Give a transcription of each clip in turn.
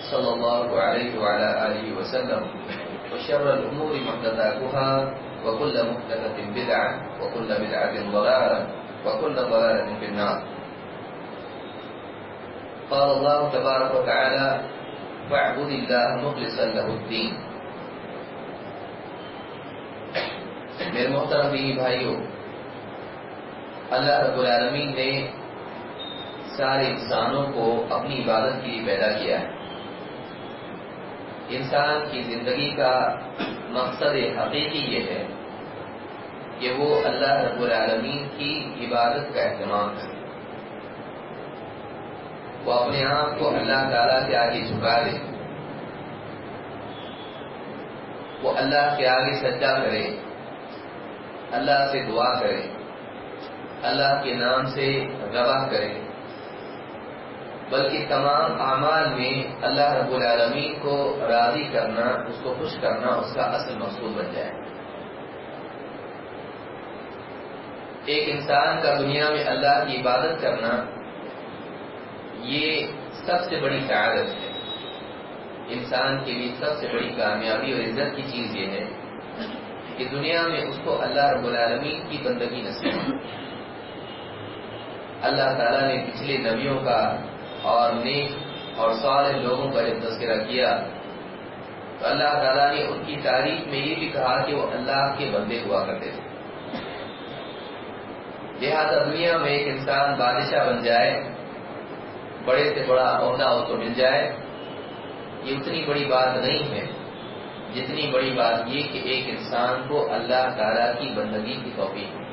صلى الله عليه وعلى آله وسلم، وشر الأمور محدثاتها، وكل محدثة بدعة، وكل بدعة ضلالة، وكل ضلالة في النار. قال الله تبارك وتعالى فاعبد الله مخلصا له الدين. میرے محترم بھی بھائیوں اللہ رب العالمین نے سارے انسانوں کو اپنی عبادت کے لیے پیدا کیا ہے۔ انسان کی زندگی کا مقصد حقیقی یہ ہے کہ وہ اللہ رب العالمین کی عبادت کا اہتمام کرے۔ وہ اپنے آپ کو اللہ تعالیٰ کے آگے جھکا دے۔ وہ اللہ کے آگے سجا کرے۔ اللہ سے دعا کرے۔ اللہ کے نام سے گواہ کرے۔ بلکہ تمام اعمال میں اللہ رب العالمین کو راضی کرنا، اس کو خوش کرنا اس کا اصل مقصود بن جائے۔ ایک انسان کا دنیا میں اللہ کی عبادت کرنا، یہ سب سے بڑی سعادت ہے۔ انسان کے لیے سب سے بڑی کامیابی اور عزت کی چیز یہ ہے کہ دنیا میں اس کو اللہ رب العالمین کی بندگی نصیب۔ اللہ تعالیٰ نے پچھلے نبیوں کا اور نیک اور سارے لوگوں کا جب تذکرہ کیا، تو اللہ تعالیٰ نے ان کی تاریخ میں یہ بھی کہا کہ وہ اللہ کے بندے ہوا کرتے تھے۔ لہٰذا دنیا میں ایک انسان بادشاہ بن جائے، بڑے سے بڑا عہدہ اس کو مل جائے، یہ اتنی بڑی بات نہیں ہے۔ جتنی بڑی بات یہ کہ ایک انسان کو اللہ تعالیٰ کی بندگی کی توفیق۔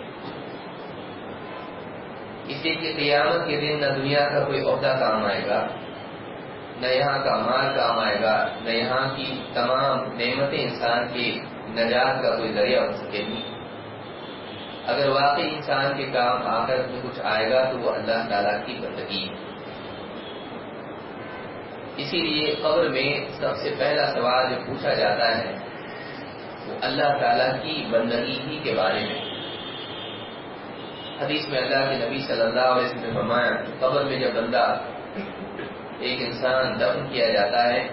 ہو اسی کی قیامت کے دن نہ دنیا کا کوئی عہدہ کام آئے گا، نہ یہاں کا مال کام آئے گا، نہ یہاں کی تمام نعمتیں انسان کی نجات کا کوئی ذریعہ ہو سکے گی۔ اگر واقعی انسان کے کام آ کر کچھ آئے گا تو وہ اللہ تعالیٰ کی بندگی ہے۔ اسی لیے قبر میں سب سے پہلا سوال جو پوچھا جاتا ہے، وہ اللہ تعالیٰ کی بندگی ہی کے بارے میں۔ حدیث میں اللہ کے نبی صلی اللہ علیہ وسلم نے فرمایا، قبر میں جب بندہ ایک انسان دفن کیا جاتا ہے،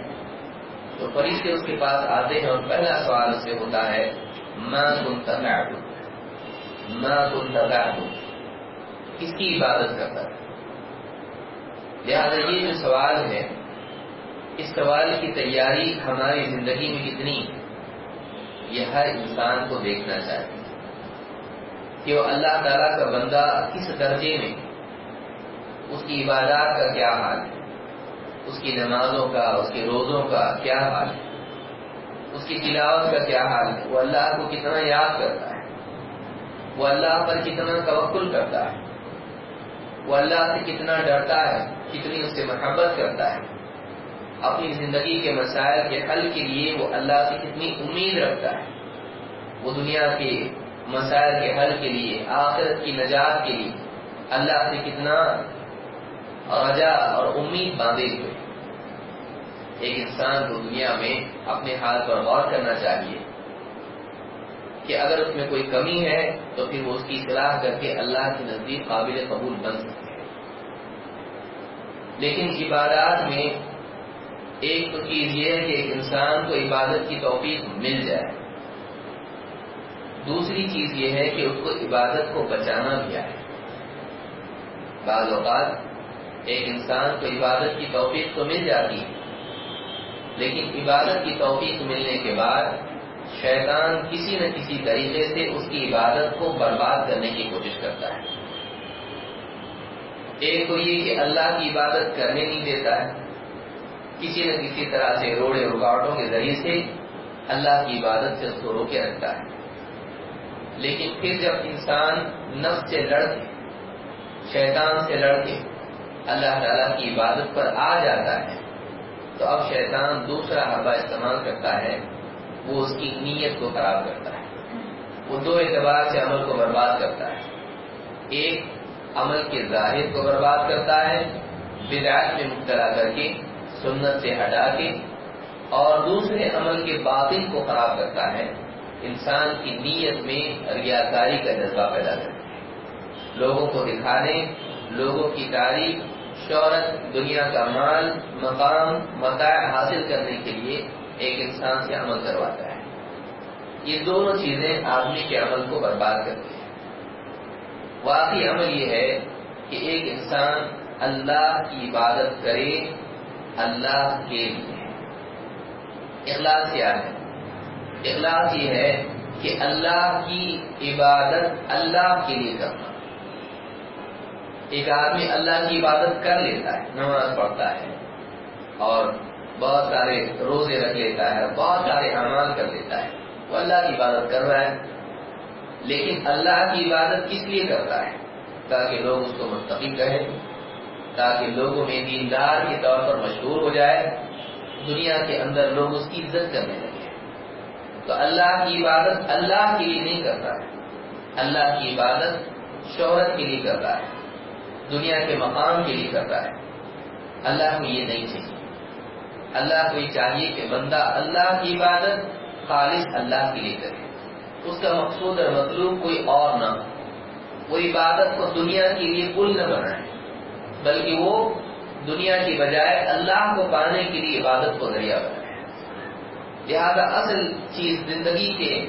تو فرشتے اس کے پاس آتے ہیں اور پہلا سوال اس سے ہوتا ہے ماں کن تباہ ماں کن تباہ کس کی عبادت کرتا ہے؟ لہٰذا یہ جو سوال ہے، اس سوال کی تیاری ہماری زندگی میں کتنی، یہ ہر انسان کو دیکھنا چاہیے۔ کہ وہ اللہ تعالیٰ کا بندہ کس درجے میں اس کی عبادات کا کیا حال ہے؟ اس کی نمازوں کا، اس کے روزوں کا کیا حال ہے؟ اس کی تلاوت کا کیا حال ہے؟ وہ اللہ کو کتنا یاد کرتا ہے؟ وہ اللہ پر کتنا توکل کرتا ہے؟ وہ اللہ سے کتنا ڈرتا ہے؟ کتنی اس سے محبت کرتا ہے؟ اپنی زندگی کے مسائل کے حل کے لیے وہ اللہ سے کتنی امید رکھتا ہے؟ وہ دنیا کے مسائل کے حل کے لیے، آخرت کی نجات کے لیے اللہ سے کتنا رجا اور امید باندھے ہوئے۔ ایک انسان کو دنیا میں اپنے حال پر غور کرنا چاہیے کہ اگر اس میں کوئی کمی ہے تو پھر وہ اس کی اصلاح کر کے اللہ کے نزدیک قابل قبول بن سکتے ہیں۔ لیکن عبادات میں ایک تو چیز یہ ہے کہ ایک انسان کو عبادت کی توفیق مل جائے۔ دوسری چیز یہ ہے کہ اس کو عبادت کو بچانا بھی آئے بعض اوقات ایک انسان کو عبادت کی توفیق تو مل جاتی ہے، لیکن عبادت کی توفیق ملنے کے بعد شیطان کسی نہ کسی طریقے سے اس کی عبادت کو برباد کرنے کی کوشش کرتا ہے۔ ایک تو یہ کہ اللہ کی عبادت کرنے نہیں دیتا ہے۔ کسی نہ کسی طرح سے روڑے رکاوٹوں کے ذریعے سے اللہ کی عبادت سے اس کو روکے رکھتا ہے۔ لیکن پھر جب انسان نفس سے لڑ کے شیطان سے لڑ کے اللہ تعالیٰ کی عبادت پر آ جاتا ہے، تو اب شیطان دوسرا حربہ استعمال کرتا ہے، وہ اس کی نیت کو خراب کرتا ہے۔ وہ دو اعتبار سے عمل کو برباد کرتا ہے۔ ایک، عمل کے ظاہر کو برباد کرتا ہے بدعات میں مبتلا کر کے، سنت سے ہٹا کے، اور دوسرے عمل کے باطل کو خراب کرتا ہے۔ انسان کی نیت میں ریاکاری کا جذبہ پیدا کرتا لوگوں کو دکھانے، لوگوں کی تعریف، شہرت، دنیا کا مال، مقام، متاع حاصل کرنے کے لیے ایک انسان سے عمل کرواتا ہے۔ یہ دونوں چیزیں آدمی کے عمل کو برباد کرتی ہیں۔ واقعی عمل یہ ہے کہ ایک انسان اللہ کی عبادت کرے، اللہ کے لیے۔ اخلاص کیا ہے۔ اخلاص یہ ہے کہ اللہ کی عبادت اللہ کے لیے کرنا ایک آدمی اللہ کی عبادت کر لیتا ہے، نماز پڑھتا ہے، اور بہت سارے روزے رکھ لیتا ہے، بہت سارے اعمال کر لیتا ہے، وہ اللہ کی عبادت کر رہا ہے۔ لیکن اللہ کی عبادت کس لیے کرتا ہے؟ تاکہ لوگ اس کو مستقب کہیں، تاکہ لوگوں میں دیندار کے طور پر مشہور ہو جائے۔ دنیا کے اندر لوگ اس کی عزت کرنے لگے۔ تو اللہ کی عبادت اللہ کے لیے نہیں کرتا ہے۔ اللہ کی عبادت شہرت کے لیے کرتا ہے۔ دنیا کے مقام کے لیے کرتا ہے۔ اللہ کو یہ نہیں چاہیے۔ اللہ کو یہ چاہیے کہ بندہ اللہ کی عبادت خالص اللہ کے لیے کرے۔ اس کا مقصود اور مطلوب کوئی اور نہ ہو۔ وہ عبادت کو دنیا کے لیے پل نہ بنائے، بلکہ وہ دنیا کی بجائے اللہ کو پانے کے لیے عبادت کو ذریعہ بنائے۔ لہذا اصل چیز زندگی کے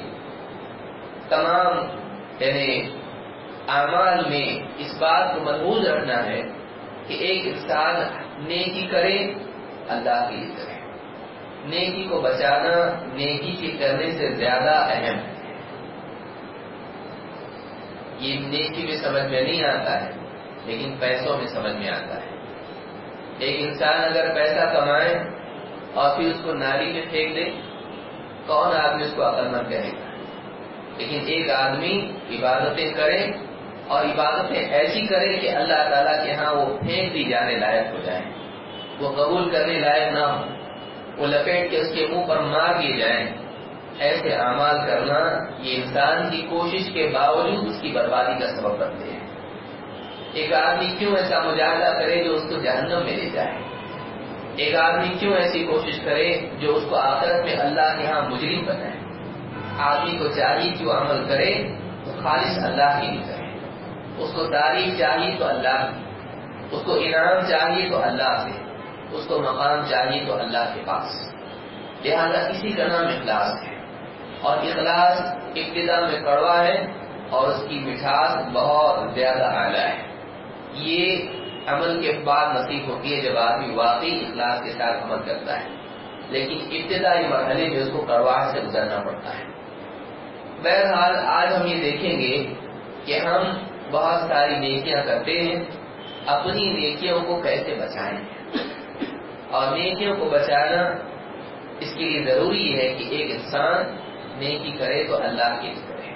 تمام یعنی اعمال میں اس بات کو محبوظ رکھنا ہے کہ ایک انسان نیکی کرے، اللہ کے لیے کرے۔ نیکی کو بچانا نیکی کے کرنے سے زیادہ اہم ہے۔ یہ نیکی میں سمجھ میں نہیں آتا ہے، لیکن پیسوں میں سمجھ میں آتا ہے۔ ایک انسان اگر پیسہ کمائے اور پھر اس کو نالی میں پھینک دے کون آدمی اس کو عقل مند کہے؟ گا لیکن ایک آدمی عبادتیں کرے اور عبادتیں ایسی کرے کہ اللہ تعالیٰ کے ہاں وہ پھینک دی جانے لائق ہو جائیں وہ قبول کرنے لائق نہ ہو۔ وہ لپیٹ کے اس کے منہ پر مار دیے جائیں۔ ایسے اعمال کرنا یہ انسان کی کوشش کے باوجود اس کی بربادی کا سبب بنتے ہیں۔ ایک آدمی کیوں ایسا مجاہدہ کرے جو اس کو جہنم میں لے جائے؟ ایک آدمی کیوں ایسی کوشش کرے جو اس کو آخرت میں اللہ کے ہاں مجرم بنائے؟ آدمی کو چاہیے کہ وہ عمل کرے تو خالص اللہ کے لیے کرے۔ اس کو تعریف چاہیے تو اللہ کی اس کو انعام چاہیے تو اللہ سے اس کو مقام چاہیے تو اللہ کے پاس۔ لہذا اسی کا نام اخلاص ہے۔ اور اخلاص ابتدا میں کڑوا ہے اور اس کی مٹھاس بہت زیادہ اعلیٰ ہے۔ یہ عمل کے بعد نصیب ہوتی ہے جب آدمی واقعی اخلاص کے ساتھ عمل کرتا ہے۔ لیکن ابتدائی مرحلے میں اس کو کڑواہٹ سے گزرنا پڑتا ہے۔ بہرحال آج ہم یہ دیکھیں گے کہ ہم بہت ساری نیکیاں کرتے ہیں، اپنی نیکیوں کو کیسے بچائیں۔ اور نیکیوں کو بچانا اس کے لیے ضروری ہے کہ ایک انسان نیکی کرے تو اللہ کے لیے کرے۔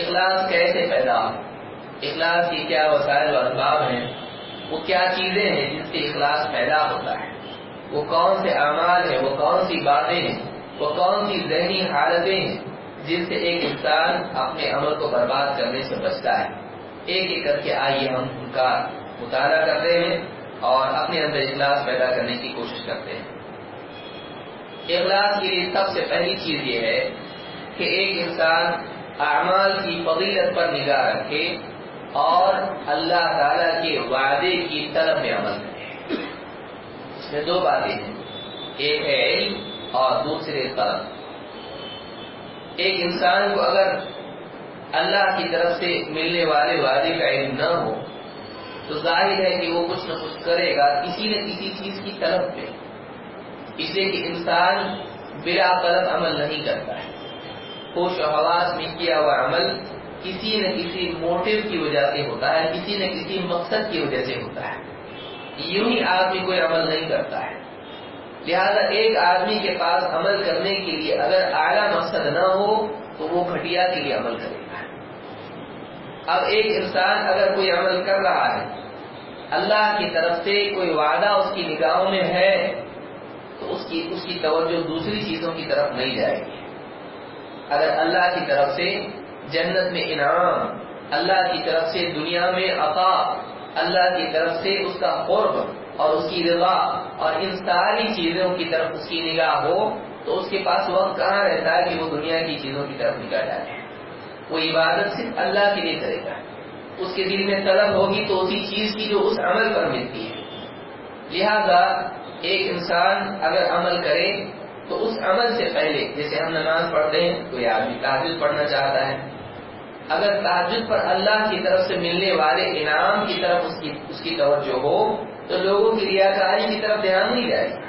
اخلاص کیسے پیدا ہو اخلاص کی کیا وسائل و اسباب ہیں؟ وہ کیا چیزیں ہیں جن سے اخلاص پیدا ہوتا ہے؟ وہ کون سے اعمال ہیں؟ وہ کون سی باتیں ہیں؟ وہ کون سی ذہنی حالتیں ہیں جن سے ایک انسان اپنے عمل کو برباد کرنے سے بچتا ہے؟ ایک ایک کر کے آئیے ہم ان کا مطالعہ کرتے ہیں اور اپنے اندر اخلاص پیدا کرنے کی کوشش کرتے ہیں۔ اخلاص کے لیے سب سے پہلی چیز یہ ہے کہ ایک انسان اعمال کی فضیلت پر نگاہ رکھے اور اللہ تعالی کے وعدے کی طرف میں عمل کرے اس میں دو باتیں ہیں۔ ایک ہے علم اور دوسرے طلب۔ ایک انسان کو اگر اللہ کی طرف سے ملنے والے وعدے کا علم نہ ہو، تو ظاہر ہے کہ وہ کچھ نہ کچھ کرے گا کسی نہ کسی چیز کی طرف پہ۔ اس لیے کہ انسان بلا طلب عمل نہیں کرتا۔ ہے خوش و حواس میں کیا ہوا عمل کسی نہ کسی موٹو کی وجہ سے ہوتا ہے، کسی نہ کسی مقصد کی وجہ سے ہوتا ہے۔ یوں ہی آدمی کوئی عمل نہیں کرتا ہے۔ لہذا ایک آدمی کے پاس عمل کرنے کے لیے اگر اعلیٰ مقصد نہ ہو، تو وہ گھٹیا کے لیے عمل کرے گا۔ اب ایک انسان اگر کوئی عمل کر رہا ہے، اللہ کی طرف سے کوئی وعدہ اس کی نگاہوں میں ہے، تو اس کی اس کی توجہ دوسری چیزوں کی طرف نہیں جائے گی۔ اگر اللہ کی طرف سے جنت میں انعام، اللہ کی طرف سے دنیا میں عطا، اللہ کی طرف سے اس کا قرب اور اس کی رضا اور ان ساری چیزوں کی طرف اس کی نگاہ ہو، تو اس کے پاس وقت کہاں رہتا ہے کہ وہ دنیا کی چیزوں کی طرف نکل جائے وہ عبادت صرف اللہ کے لیے کرے گا۔ اس کے دل میں طلب ہوگی تو اسی چیز کی جو اس عمل پر ملتی ہے۔ لہذا ایک انسان اگر عمل کرے تو اس عمل سے پہلے، جیسے ہم نماز پڑھتے ہیں، کوئی آدمی تاجد پڑھنا چاہتا ہے اگر تاجد پر اللہ کی طرف سے ملنے والے انعام کی طرف اس کی اس کی توجہ ہو، تو لوگوں کی ریاکاری کی طرف دھیان نہیں جائے گا۔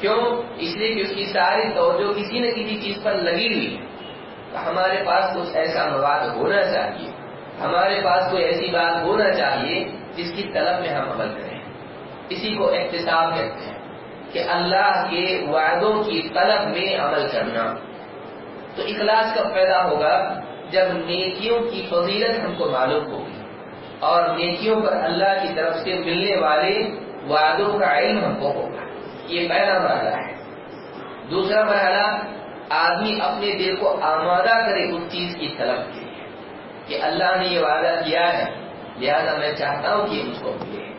کیوں؟ اس لیے کہ اس کی ساری توجہ کسی نہ کسی چیز پر لگی ہوئی تو ہمارے پاس کچھ ایسا مواد ہونا چاہیے۔ ہمارے پاس کوئی ایسی بات ہونا چاہیے جس کی طلب میں ہم عمل کریں۔ اسی کو احتساب کہتے ہیں کہ اللہ کے وعدوں کی طلب میں عمل کرنا۔ تو اخلاص کب پیدا ہوگا۔ جب نیکیوں کی فضیلت ہم کو معلوم ہوگی اور نیکیوں پر اللہ کی طرف سے ملنے والے وعدوں کا علم ہم کو ہوگا۔ یہ پہلا مرحلہ ہے۔ دوسرا مرحلہ، آدمی اپنے دل کو آمادہ کرے اس چیز کی طلب کے لیے کہ اللہ نے یہ وعدہ کیا ہے۔ لہذا میں چاہتا ہوں کہ مجھ کو ملے۔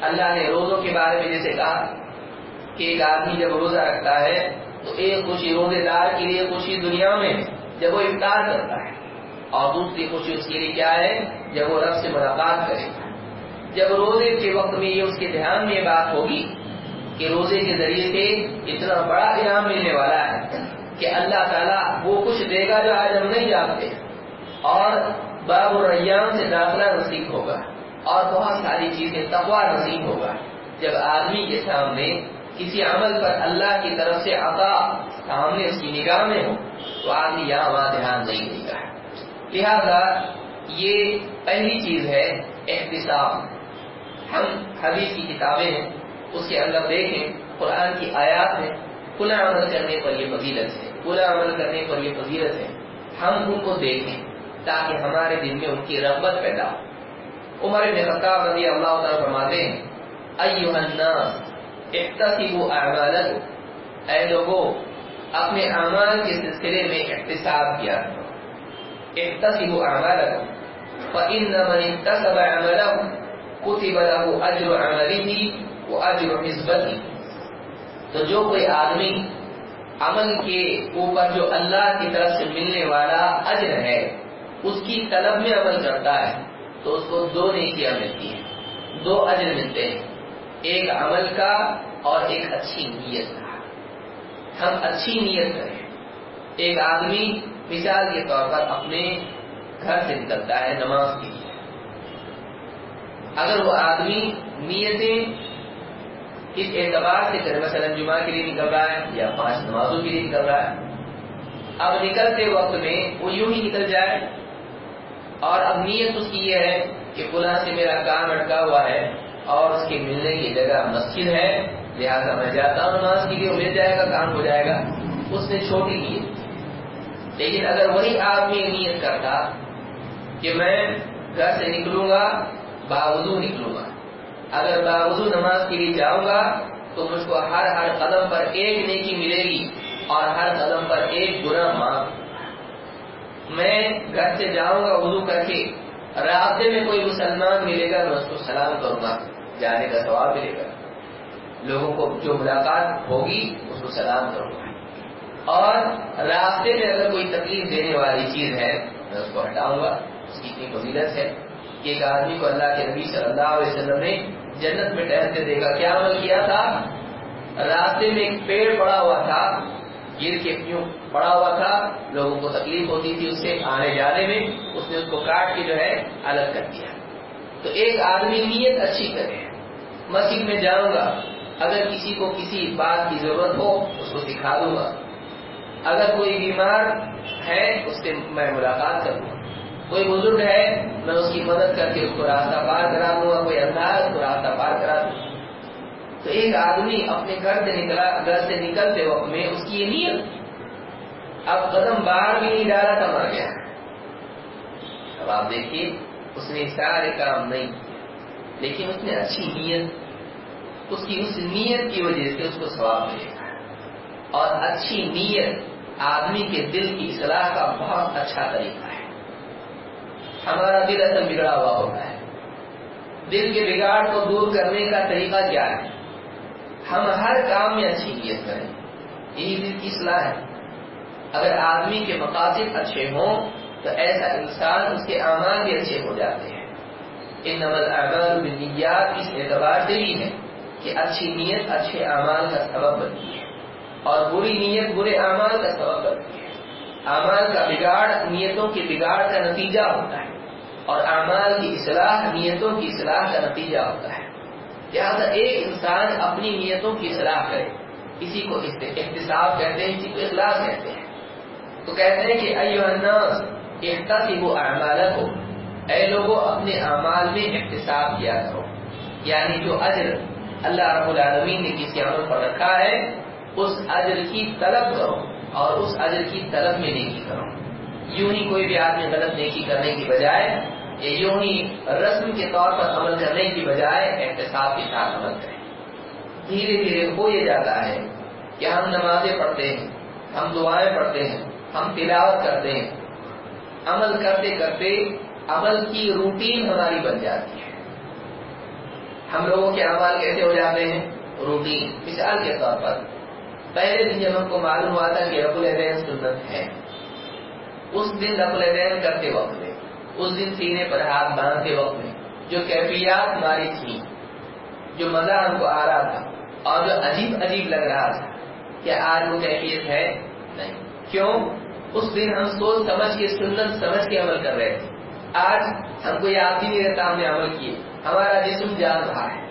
اللہ نے روزوں کے بارے میں جیسے کہا کہ ایک آدمی جب روزہ رکھتا ہے تو ایک خوشی روزے دار کے لیے خوشی دنیا میں جب وہ افطار کرتا ہے۔ اور دوسری خوشی اس کے لیے کیا ہے؟ جب وہ رب سے ملاقات کرے۔ گا جب روزے کے وقت میں یہ اس کے دھیان میں بات ہوگی کہ روزے کے ذریعے سے اتنا بڑا انعام ملنے والا ہے کہ اللہ تعالیٰ وہ کچھ دے گا جو آج ہم نہیں جانتے۔ اور باب الریان سے داخلہ نصیب ہوگا۔ اور بہت ساری چیزیں تقوا نصیب ہوگا۔ جب آدمی کے سامنے کسی عمل پر اللہ کی طرف سے عطا سامنے اس کی نگاہ میں ہو تو آدمی یہاں وہاں دھیان نہیں دے گا لہذا یہ پہلی چیز ہے احتساب۔ ہم حدیث کی کتابیں ہیں، اس کے اندر دیکھیں، قرآن کی آیات میں کھلا عمل کرنے پر یہ فضیلت ہے۔ کھلا عمل کرنے پر یہ فضیلت ہے۔ ہم ان کو دیکھیں تاکہ ہمارے دل میں ان کی رغبت پیدا ہو۔ عمر بن خطاب رضی اللہ تعالیٰ فرماتے ہیں ایوہ الناس احتسبوا اعمالکم اے لوگوں اپنے اعمال کے سلسلے میں احتساب کیا۔ احتسبوا اعمالکم فإن من احتسب عمله، كتب له اجر عمله واجر حزبته تو جو کوئی آدمی عمل کے اوپر جو اللہ کی طرف سے ملنے والا اجر ہے، اس کی طلب میں عمل کرتا ہے، تو اس کو دو نیکیاں ملتی ہیں۔ دو اجر ملتے ہیں۔ ایک عمل کا اور ایک اچھی نیت کا۔ ہم اچھی نیت کریں۔ ایک آدمی مثال کے طور پر اپنے گھر سے نکلتا ہے، نماز کے لیے۔ اگر وہ آدمی نیتیں کس اعتبار سے کرے، مثلا جمعہ کے لیے نکل رہا ہے یا پانچ نمازوں کے لیے نکل رہا ہے، اب نکلتے وقت میں وہ یوں ہی نکل جائے اور اب نیت اس کی یہ ہے کہ فلاں سے میرا کام اٹکا ہوا ہے اور اس کے ملنے کی جگہ مسجد ہے، لہٰذا میں جاتا ہوں، نماز کے لیے مل جائے گا، کام ہو جائے گا۔ اس نے چھوٹی نیت لیکن اگر وہی آدمی نیت کرتا کہ میں گھر سے نکلوں گا، باوضو نکلوں گا۔ اگر باوضو نماز کے لیے جاؤں گا، تو مجھ کو ہر ہر قدم پر ایک نیکی ملے گی اور ہر قدم پر ایک برا معاف۔ میں گھر سے جاؤں گا، وضو کر کے راستے میں کوئی مسلمان ملے گا، میں اس کو سلام کروں گا۔ جانے کا ثواب ملے گا۔ لوگوں کو جو ملاقات ہوگی، اس کو سلام کروں گا اور راستے میں اگر کوئی تکلیف دینے والی چیز ہے، میں اس کو ہٹاؤں گا۔ اس کی اتنی فضیلت ہے کہ ایک آدمی کو اللہ کے نبی صلی اللہ علیہ وسلم نے جنت میں ٹہلتے دیکھا۔ کیا عمل کیا تھا؟ راستے میں ایک پیڑ پڑا ہوا تھا گر کے کیوں پڑا ہوا تھا۔ لوگوں کو تکلیف ہوتی تھی اس سے آنے جانے میں۔ اس نے اس کو کاٹ کے جو ہے الگ کر دیا۔ تو ایک آدمی نیت اچھی کرے۔ مسجد میں جاؤں گا، اگر کسی کو کسی بات کی ضرورت ہو، اس کو سکھا دوں گا۔ اگر کوئی بیمار ہے، اس سے میں ملاقات کروں گا۔ کوئی بزرگ ہے، میں اس کی مدد کر کے اس کو راستہ پار کرا دوں گا، کوئی انداز اس کو راستہ پار کرا دوں گا۔ تو ایک آدمی اپنے گھر سے نکلا، گھر سے نکلتے وقت میں اس کی یہ نیت۔ اب قدم باہر بھی نہیں ڈالا تھا مر گیا۔ اب آپ دیکھیے۔ اس نے سارے کام نہیں کیے۔ لیکن اس نے اچھی نیت، اس کی اس نیت کی وجہ سے اس کو ثواب ملے۔ گا اور اچھی نیت آدمی کے دل کی اصلاح کا بہت اچھا طریقہ ہے۔ ہمارا دل اصل بگڑا ہوا ہوتا ہے۔ دل کے بگاڑ کو دور کرنے کا طریقہ کیا ہے؟ ہم ہر کام میں اچھی نیت کریں۔ یہی دل کی اصلاح ہے۔ اگر آدمی کے مقاصد اچھے ہوں تو ایسا انسان اس کے اعمال بھی اچھے ہو جاتے ہیں۔ ان نمل اعمال بالنیات اس اعتبار سے بھی ہے کہ اچھی نیت اچھے اعمال کا سبب بنتی ہے اور بری نیت برے اعمال کا سبب بنتی ہے۔ اعمال کا بگاڑ نیتوں کے بگاڑ کا نتیجہ ہوتا ہے اور اعمال کی اصلاح نیتوں کی اصلاح کا نتیجہ ہوتا ہے۔ لہٰذا ایک انسان اپنی نیتوں کی اصلاح کرے، اسی کو احتساب کہتے ہیں، اسی کو اخلاص کہتے ہیں۔ تو کہتے ہیں کہ ایو الناس احتسبوا اعمالکم اے لوگوں اپنے اعمال میں احتساب کیا کرو۔ یعنی جو اجر اللہ رب العالمین نے کسی عمل پر رکھا ہے، اس اجر کی طلب کرو اور اس اجر کی طلب میں نیکی کرو۔ یوں ہی کوئی بھی آدمی غلط نیکی کرنے کی بجائے یا یوں ہی رسم کے طور پر عمل کرنے کی بجائے احتساب کے ساتھ عمل کرے۔ دھیرے دھیرے ہو یہ جاتا ہے کہ ہم نمازیں پڑھتے ہیں، ہم دعائیں پڑھتے ہیں، ہم تلاوت کرتے ہیں۔ عمل کرتے کرتے عمل کی روٹین ہماری بن جاتی ہے۔ ہم لوگوں کے عمل کیسے ہو جاتے ہیں؟ روٹین۔ مثال کے طور پر، پہلے دن جب ہم کو معلوم ہوا تھا کہ رب الدین سنت ہے، اس دن رب الدین کرتے وقت میں، اس دن سینے پر ہاتھ باندھتے وقت میں، جو کیفیات ہماری تھی جو مزہ ہم کو آ رہا تھا، اور جو عجیب عجیب لگ رہا تھا کیا آج وہ کیفیت ہے نہیں۔ کیوں؟ اس دن ہم سوچ سمجھ کے سنت سمجھ کے عمل کر رہے تھے آج ہم کو یاد ہی نہیں رہتا ہم نے عمل کیے۔ ہمارا جسم جان رہا ہے۔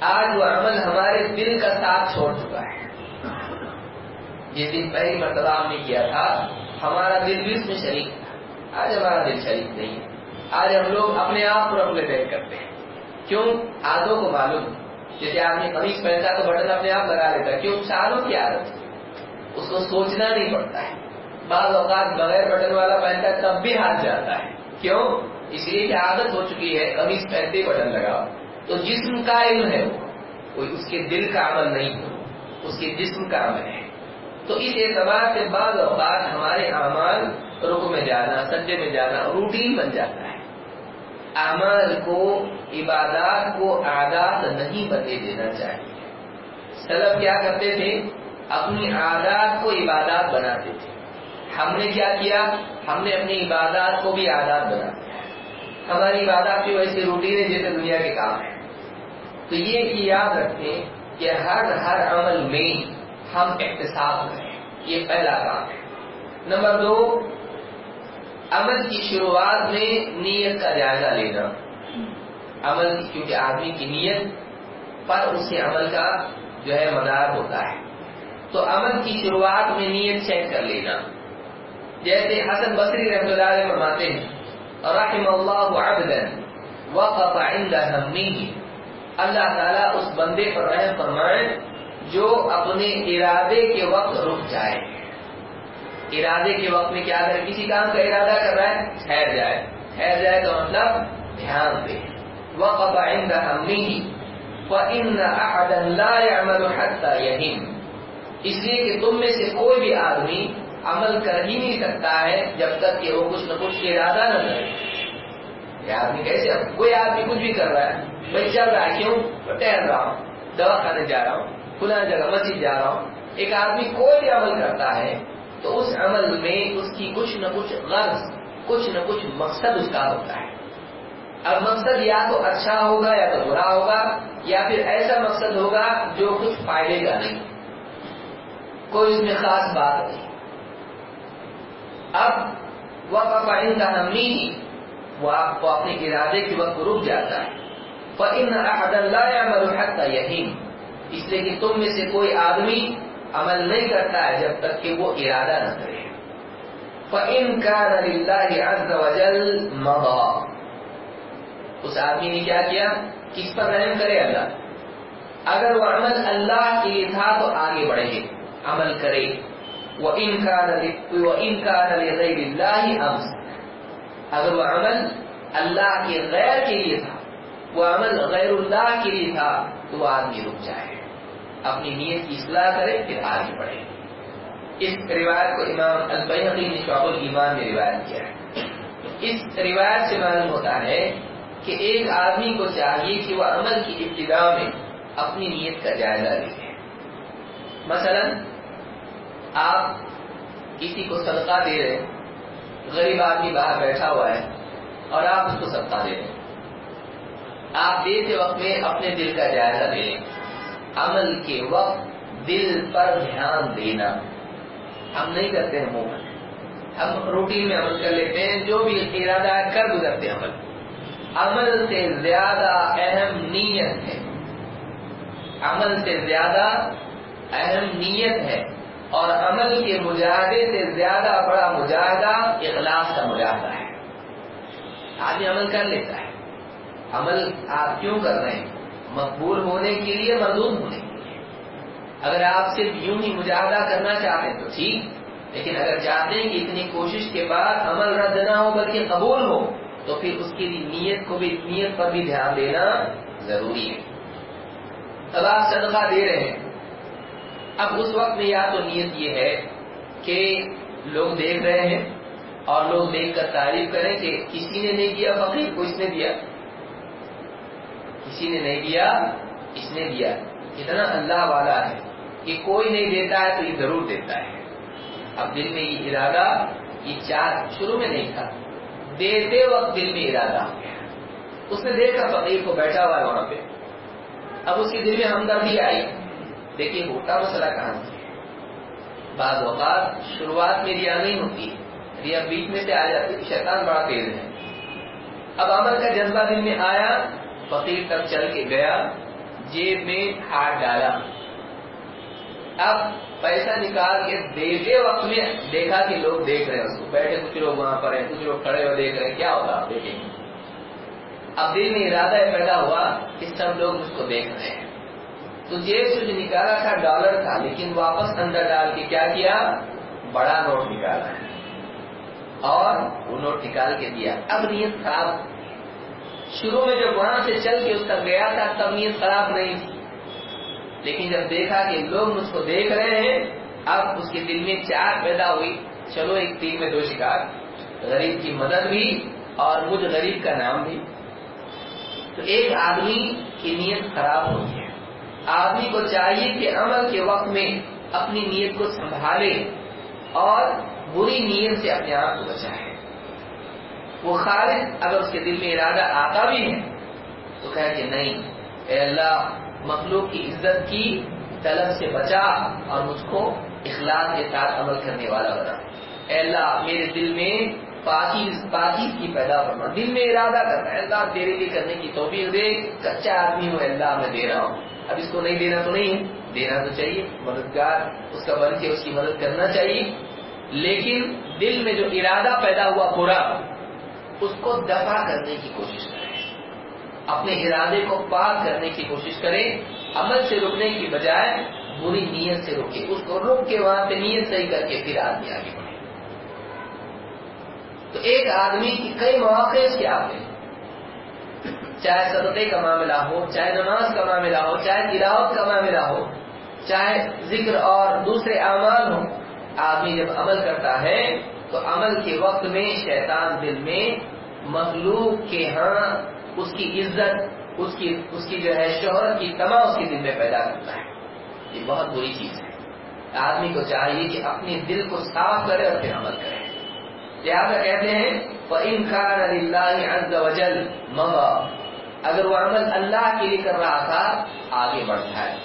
آج وہ عمل ہمارے دل کا ساتھ چھوڑ چکا ہے۔ جس دن پہلی مرتبہ ہم نے کیا تھا۔ ہمارا دل بھی اس میں شریک تھا۔ آج ہمارا دل شریک نہیں ہے۔ آج ہم لوگ اپنے آپ کو اپنے دیر کرتے ہیں۔ کیوں؟ آدھوں کو معلوم۔ جیسے آدمی قمیض پہنتا تو بٹن اپنے آپ لگا لیتا۔ کیوں؟ سالوں کی عادت۔ اس کو سوچنا نہیں پڑتا ہے۔ بعض اوقات بغیر بٹن والا پہنتا ہے، تب بھی ہاتھ جاتا ہے۔ کیوں؟ اس لیے کہ عادت ہو چکی ہے قمیض پہنتے بٹن لگاؤ۔ تو جسم کا علم ہے وہ، کوئی اس کے دل کا عمل نہیں ہو، اس کے جسم کا عمل ہے۔ تو اس اعتبار سے بعض اوقات ہمارے اعمال رک میں جانا سجے میں جانا روٹین بن جاتا ہے۔ اعمال کو، عبادات کو عادات نہیں بدلے دینا چاہیے۔ سلب کیا کرتے تھے؟ اپنی عادات کو عبادات بناتے تھے۔ ہم نے کیا کیا؟ ہم نے اپنی عبادات کو بھی عادات بنا ہماری عبادات کی ویسے روٹین ہے، جیسے دنیا کے کام ہے تو یہ یاد رکھیں کہ ہر ہر عمل میں ہم احتساب کریں۔ یہ پہلا کام ہے۔ نمبر دو، عمل کی شروعات میں نیت کا جائزہ لینا۔ عمل کی، کیونکہ آدمی کی نیت، پر اس کے عمل کا جو ہے مدار ہوتا ہے۔ تو عمل کی شروعات میں نیت چیک کر لینا۔ جیسے حسن بصری رحمۃ اللہ علیہ فرماتے ہیں رحم اللہ عبدا وقف عند اللہ تعالیٰ اس بندے پر رحم فرمائے جو اپنے ارادے کے وقت رک جائے۔ ارادے کے وقت میں کیا کرے کسی کام کا ارادہ کر رہا ہے، ٹھہر جائے۔ ٹھہر جائے تو مطلب دھیان دے۔ وقف عند همه فإن أحدا لا يعمل حتى يهم اس لیے کہ تم میں سے کوئی بھی آدمی عمل کر ہی نہیں سکتا ہے جب تک کہ وہ کچھ نہ کچھ ارادہ نہ کرے۔ یہ آدمی کیسے کوئی آدمی کچھ بھی کر رہا ہے۔ میں چل رہا کیوں؟ ٹہل رہا ہوں، دوا کھانے جا رہا ہوں کھلا جگہ مسجد جا رہا ہوں۔ ایک آدمی کوئی بھی عمل کرتا ہے تو اس عمل میں اس کی کچھ نہ کچھ غرض، کچھ نہ کچھ مقصد اس کا ہوتا ہے۔ اب مقصد یا تو اچھا ہوگا یا تو برا ہوگا، یا پھر ایسا مقصد ہوگا جو کچھ فائدے کا نہیں۔ کوئی اس میں خاص بات نہیں۔ اب وقف عند ہمیں وہ آپ کو اپنے ارادے کے وقت رک جاتا ہے۔ فَإِنَّ أَحَدًا لَا يَعْمَلُ حَتَّى يَهِمْ اس لیے کہ تم میں سے کوئی آدمی عمل نہیں کرتا ہے جب تک کہ وہ ارادہ نہ کرے۔ فَإِن كَانَ لِلَّهِ عَزَّ وَجَلْ مَضَى۔ اس آدمی نے کیا کیا؟ کس پر رحم کرے اللہ؟ اگر وہ عمل اللہ کے لیے تھا تو آگے بڑھے، عمل کرے۔ وَإِن كَانَ لِغَيْرِ اللَّهِ اگر وہ عمل اللہ کے غیر کے لیے تھا، وہ عمل غیر اللہ کے لیے تھا، تو وہ آدمی رک جائے۔ اپنی نیت کی اصلاح کرے، پھر آگے بڑھے۔ اس روایت کو امام البحقی نے شعب المان میں روایت کیا ہے۔ اس روایت سے معلوم ہوتا ہے کہ ایک آدمی کو چاہیے کہ وہ عمل کی ابتدا میں اپنی نیت کا جائزہ لے۔ مثلا آپ کسی کو صدقہ دے رہے غریب آدمی باہر بیٹھا ہوا ہے اور آپ اس کو صدقہ دے رہے آپ دیتے وقت میں اپنے دل کا جائزہ لیں عمل کے وقت دل پر دھیان دینا۔ ہم نہیں کرتے ہیں منہ ہم روٹین میں عمل کر لیتے ہیں، جو بھی ارادہ کر گزرتے ہیں عمل۔ عمل سے زیادہ اہم نیت ہے۔ عمل سے زیادہ اہم نیت ہے۔ اور عمل کے مجاہدے سے زیادہ بڑا مجاہدہ اخلاص کا مجاہدہ ہے۔ آدمی عمل کر لیتا ہے۔ عمل آپ کیوں کر رہے ہیں؟ مقبول ہونے کے لیے مردوم ہونے کے لیے۔ اگر آپ صرف یوں ہی مجاہدہ کرنا چاہتے ہیں تو ٹھیک، لیکن اگر چاہتے ہیں کہ اتنی کوشش کے بعد عمل رد نہ ہو بلکہ قبول ہو، تو پھر اس کی نیت کو بھی، نیت پر بھی دھیان دینا ضروری ہے۔ اب آپ صدقہ دے رہے ہیں۔ اب اس وقت میں یا تو نیت یہ ہے کہ لوگ دیکھ رہے ہیں اور لوگ دیکھ کر تعریف کریں کہ کسی نے نہیں دیا فقیر کو اس نے دیا؟ کسی نے نہیں دیا، اس نے دیا۔ اتنا اللہ والا ہے کہ کوئی نہیں دیتا ہے تو یہ ضرور دیتا ہے۔ اب دل میں یہ ارادہ، یہ چار شروع میں نہیں تھا۔ دیتے وقت دل میں ارادہ۔ ہو گیا اس نے دیکھا فقیر کو بیٹھا ہوا ہے وہاں پہ۔ اب اس کے دل میں ہمدردی آئی۔ دیکھیے ہوتا مسئلہ کہاں سے؟ بعض اوقات شروعات میں ریا نہیں ہوتی، ریا بیچ میں سے آ جاتی شیطان بڑا تیز ہے۔ اب عمل کا جذبہ دل میں آیا، فقیر تک چل کے گیا، جیب میں ہاتھ ڈالا۔ اب پیسہ نکال کے دیتے وقت میں دیکھا کہ لوگ دیکھ رہے ہیں اس کو۔ بیٹھے کچھ لوگ وہاں پر ہیں، کچھ لوگ کھڑے ہوئے دیکھ رہے ہیں۔ کیا ہوگا؟ آپ دیکھیں۔ گے اب دل میں ارادہ پیدا ہوا کہ سب لوگ اس کو دیکھ رہے ہیں۔ تو جیب سے جو نکالا تھا ڈالر تھا، لیکن واپس اندر ڈال کے کیا کیا؟ بڑا نوٹ نکالا۔ اور وہ نوٹ نکال کے دیا۔ اب نیت خراب۔ شروع میں جب وہاں سے چل کے اس تک گیا تھا، تب نیت خراب نہیں۔ تھی لیکن جب دیکھا کہ لوگ مجھ کو دیکھ رہے ہیں، اب اس کے دل میں چار پیدا ہوئی۔ چلو، ایک تین میں دو شکار۔ غریب کی مدد بھی اور مجھ غریب کا نام بھی۔ تو ایک آدمی کی نیت خراب ہوتی ہے۔ آدمی کو چاہیے کہ عمل کے وقت میں اپنی نیت کو سنبھالے اور بری نیت سے اپنے آپ کو بچائے۔ وہ خالد اگر اس کے دل میں ارادہ آتا بھی ہے تو کہ نہیں، اے اللہ، مخلوق کی عزت کی طلب سے بچا اور مجھ کو اخلاق کے ساتھ عمل کرنے والا بنا۔ اے اللہ، میرے دل میں پاکیز پاکیز کی پیدا فرما۔ دل میں ارادہ کرنا ہے اللہ، تیرے لیے کرنے کی توفیق دے۔ کچا آدمی ہوں اللہ، میں دے رہا ہوں۔ اب اس کو نہیں دینا تو نہیں ہے دینا تو چاہیے، مددگار، اس کا بن کے اس کی مدد کرنا چاہیے۔ لیکن دل میں جو ارادہ پیدا ہوا برا، اس کو دفع کرنے کی کوشش کریں۔ اپنے ارادے کو پاک کرنے کی کوشش کریں۔ عمل سے رکنے کی بجائے بری نیت سے روکے اس کو روک کے وہاں پہ نیت صحیح کر کے پھر آدمی آگے بڑھے۔ تو ایک آدمی کی کئی مواقع اس کے آتے چاہے صدقے کا معاملہ ہو، چاہے نماز کا معاملہ ہو، چاہے تلاوت کا معاملہ ہو، چاہے ذکر اور دوسرے اعمال ہو آدمی جب عمل کرتا ہے تو عمل کے وقت میں شیطان دل میں مخلوق کے ہاں اس کی عزت، اس کی اس کی جو ہے شہرت کی تمام اس کے دل میں پیدا کرتا ہے۔ یہ بہت بری چیز ہے۔ آدمی کو چاہیے کہ اپنے دل کو صاف کرے اور پھر عمل کرے۔ لہٰذا کہتے ہیں وہ انخان عز وجل مغا اگر وہ عمل اللہ کے لیے کر رہا تھا، آگے بڑھتا ہے۔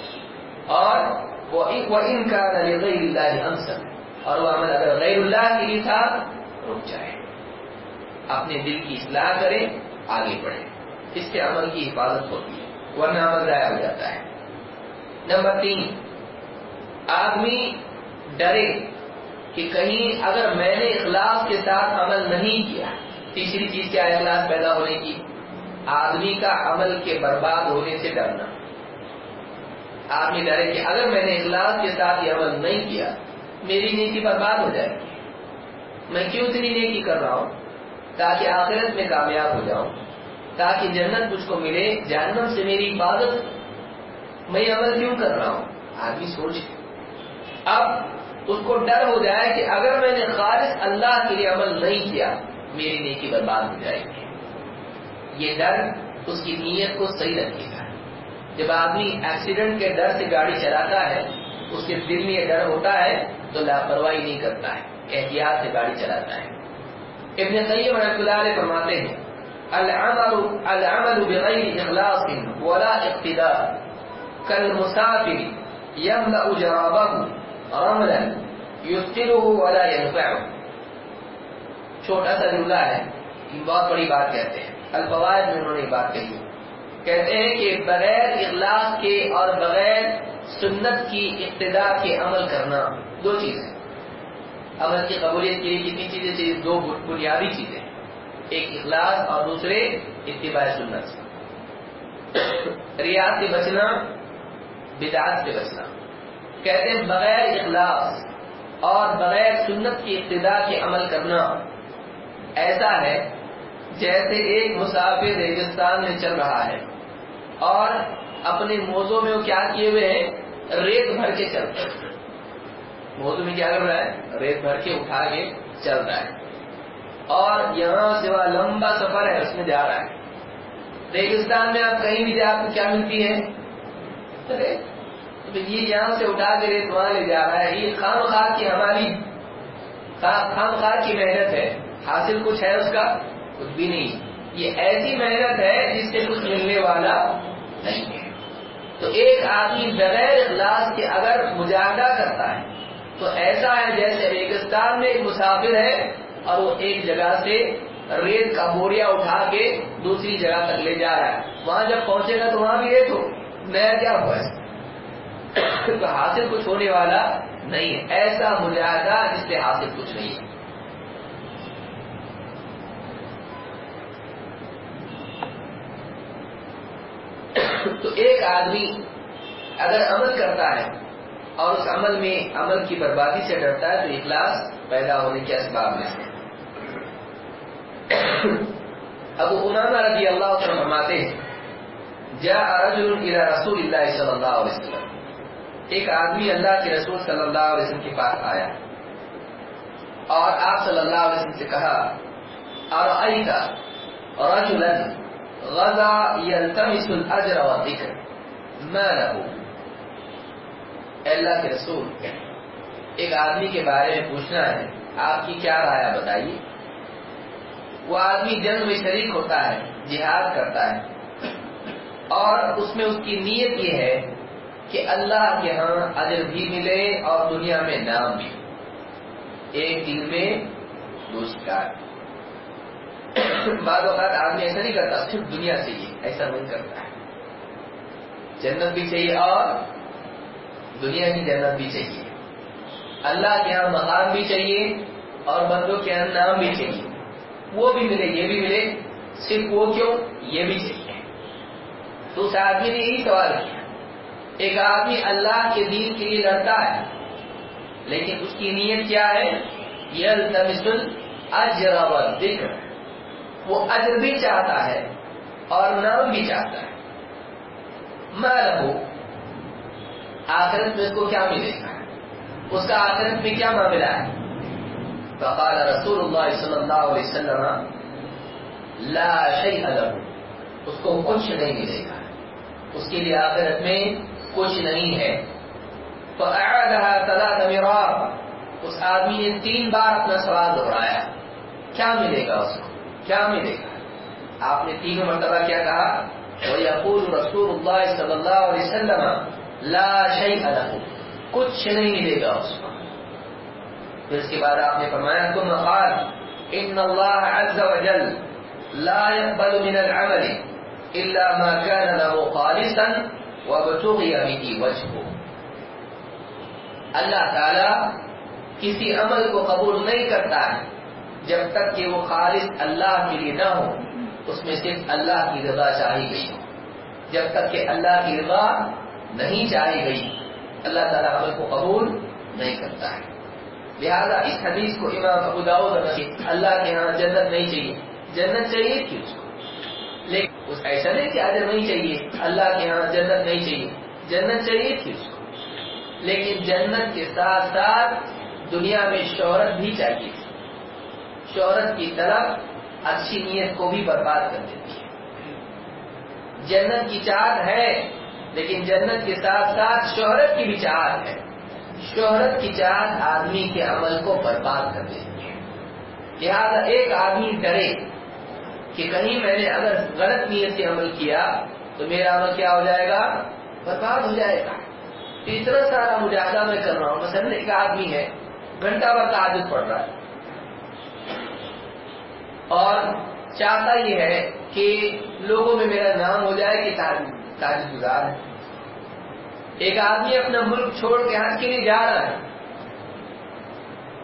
اور وہ انکان اللہ انسر اور وہ عمل اگر غیر اللہ کے لیے تھا، رک جائے۔ اپنے دل کی اصلاح کرے، آگے بڑھے۔ اس سے عمل کی حفاظت ہوتی ہے، ورنہ عمل ضائع ہو جاتا ہے۔ نمبر تین، آدمی ڈرے کہ کہیں اگر میں نے اخلاص کے ساتھ عمل نہیں کیا، تیسری چیز کیا اخلاص پیدا ہونے کی۔ آدمی کا عمل کے برباد ہونے سے ڈرنا۔ آدمی ڈرے کہ اگر میں نے اخلاص کے ساتھ یہ عمل نہیں کیا، میری نیتی برباد ہو جائے گی۔ میں کیوں اتنی نیکی کر رہا ہوں؟ تاکہ آخرت میں کامیاب ہو جاؤں۔ تاکہ جنت مجھ کو ملے، جہنم سے میری عبادت میں عمل کیوں کر رہا ہوں؟ آدمی سوچ۔ اب اس کو ڈر ہو جائے کہ اگر میں نے خالص اللہ کے لیے عمل نہیں کیا، میری نیکی برباد ہو جائے گی۔ یہ ڈر اس کی نیت کو صحیح رکھے گا۔ جب آدمی ایکسیڈنٹ کے ڈر سے گاڑی چلاتا ہے، اس کے دل میں یہ ڈر ہوتا ہے تو لاپرواہی نہیں کرتا ہے، احتیاط سے گاڑی چلاتا ہے۔ ابن قیم رحمۃ اللہ علیہ فرماتے ہیں، العمل العمل بغیر اخلاص ولا اقتداء كالمسافر يملأ جرابه رملا يثقله ولا ينفعه چھوٹا سا جملہ ہے بہت بڑی بات کہتے ہیں۔ الفوائد میں انہوں نے بات کہی کہتے ہیں کہ بغیر اخلاص کے اور بغیر سنت کی ابتدا کے عمل کرنا دو چیزیں عمل کی قبولیت کے لیے کتنی چیزیں چاہیے؟ دو بنیادی چیزیں۔ ایک اخلاص اور دوسرے اتباع سنت۔ ریاض سے بچنا بدعات سے بچنا۔ کہتے ہیں بغیر اخلاص اور بغیر سنت کی ابتدا کے عمل کرنا ایسا ہے جیسے ایک مسافر ریگستان میں چل رہا ہے۔ اور اپنے موزوں میں وہ کیا کیے ہوئے ہیں؟ ریت بھر کے چلتا ہے موزوں میں کیا کر رہا ہے؟ ریت بھر کے اٹھا کے چل رہا ہے۔ اور یہاں سے وہ لمبا سفر ہے، اس میں جا رہا ہے۔ ریگستان میں آپ کہیں بھی جا، آپ کو کیا ملتی ہے؟ یہ یہاں سے اٹھا کے ریت وہاں لے جا رہا ہے۔ یہ خام خواہ کی ہماری خام خواہ کی محنت ہے۔ حاصل کچھ ہے اس کا؟ کچھ بھی نہیں۔ یہ ایسی محنت ہے جس سے کچھ ملنے والا نہیں ہے۔ تو ایک آدمی بغیر اخلاص کے اگر مجاہدہ کرتا ہے، تو ایسا ہے جیسے ریگستان میں ایک مسافر ہے اور وہ ایک جگہ سے ریت کا بوریا اٹھا کے دوسری جگہ تک لے جا رہا ہے۔ وہاں جب پہنچے گا تو وہاں بھی ریت ہو نیا کیا ہوا ہے تو حاصل کچھ ہونے والا نہیں ہے۔ ایسا مجاہدہ جس سے حاصل کچھ نہیں ہے۔ تو ایک آدمی اگر عمل کرتا ہے اور اس عمل میں عمل کی بربادی سے ڈرتا ہے تو اخلاص پیدا ہونے کے اسباب میں سے ابو امامہ رضی اللہ عنہ فرماتے ہیں جا رجل الى رسول اللہ صلی اللہ علیہ وسلم۔ ایک آدمی اللہ کے رسول صلی اللہ علیہ وسلم کے پاس آیا اور آپ صلی اللہ علیہ وسلم سے کہا ارأیتا رجلا؟ غزا یلتمس الاجر والذکر ما له؟ اللہ کے رسول ایک آدمی کے بارے میں پوچھنا ہے، آپ کی کیا رائے بتائیے؟ وہ آدمی جنگ میں شریک ہوتا ہے، جہاد کرتا ہے، اور اس میں اس کی نیت یہ ہے کہ اللہ کے ہاں اجر بھی ملے اور دنیا میں نام بھی ایک دن میں دو شکار بعض اوقات آدمی ایسا نہیں کرتا، صرف دنیا چاہیے ایسا نہیں کرتا ہے۔ جنت بھی چاہیے اور دنیا کی جنت بھی چاہیے۔ اللہ کے یہاں مقام بھی چاہیے اور بندوں کے یہاں نام بھی چاہیے۔ وہ بھی ملے، یہ بھی ملے، صرف وہ کیوں؟ یہ بھی چاہیے۔ تو اس آدمی نے یہی سوال کیا۔ ایک آدمی اللہ کے دین کے لیے لڑتا ہے، لیکن اس کی نیت کیا ہے؟ یہ تمسل اجر و ذکر وہ اجر بھی چاہتا ہے اور نام بھی چاہتا ہے۔ میں رہو۔ آخرت میں اس کو کیا ملے گا؟ اس کا آخرت میں کیا معاملہ ہے؟ فقال رسول اللہ صلی اللہ علیہ وسلم، لا شیء له۔ اس کو کچھ نہیں ملے گا۔ اس کے لیے آخرت میں کچھ نہیں ہے۔ فاعادها ثلاث مرات اس آدمی نے تین بار اپنا سوال دہرایا۔ کیا ملے گا اس کو؟ کیا ملے گا آپ نے تین مرتبہ کیا کہا؟ وَيَقُولُ رسول اللہ صلی اللہ علیہ وسلم، لا شیء له۔ کچھ نہیں ملے گا اس کو۔ پھر اس کے بعد آپ نے فرمایا تم قال ان اللہ عز وجل لا يقبل من العمل الا ما كان له خالصا وابتغي به وجهه۔ اللہ تعالی کسی عمل کو قبول نہیں کرتا ہے۔ جب تک کہ وہ خالص اللہ کے لیے نہ ہو، اس میں صرف اللہ کی رضا چاہی گئی۔ ہو جب تک کہ اللہ کی رضا نہیں چاہی گئی، اللہ تعالیٰ عمل کو قبول نہیں کرتا ہے۔ لہذا اس حدیث کو امام ابو داؤد رکھے اللہ کے ہاں جنت نہیں چاہیے۔ جنت چاہیے تھی اس کو لیکن ایسا نہیں کہ آج نہیں چاہیے، اللہ کے یہاں جنت نہیں چاہیے۔ جنت چاہیے تھی اس کو لیکن جنت کے ساتھ ساتھ دنیا میں شہرت بھی چاہیے۔ شہرت کی طرف اچھی نیت کو بھی برباد کر دیتی ہے۔ جنت کی چاہت ہے، لیکن جنت کے ساتھ ساتھ شہرت کی بھی چاہت ہے۔ شہرت کی چاہت آدمی کے عمل کو برباد کر دیتی ہے۔ لہذا ایک آدمی ڈرے کہ کہیں میں نے اگر غلط نیت سے عمل کیا تو میرا عمل کیا ہو جائے گا؟ برباد ہو جائے گا۔ اتنا سارا مجاہدہ میں کر رہا ہوں۔ مثلاً ایک آدمی ہے، گھنٹہ بھر تعجد پڑ رہا ہے۔ اور چاہتا یہ ہے کہ لوگوں میں میرا نام ہو جائے کہ تاج گزار ہے۔ ایک آدمی اپنا ملک چھوڑ کے ہاتھ کے لیے جا رہا ہے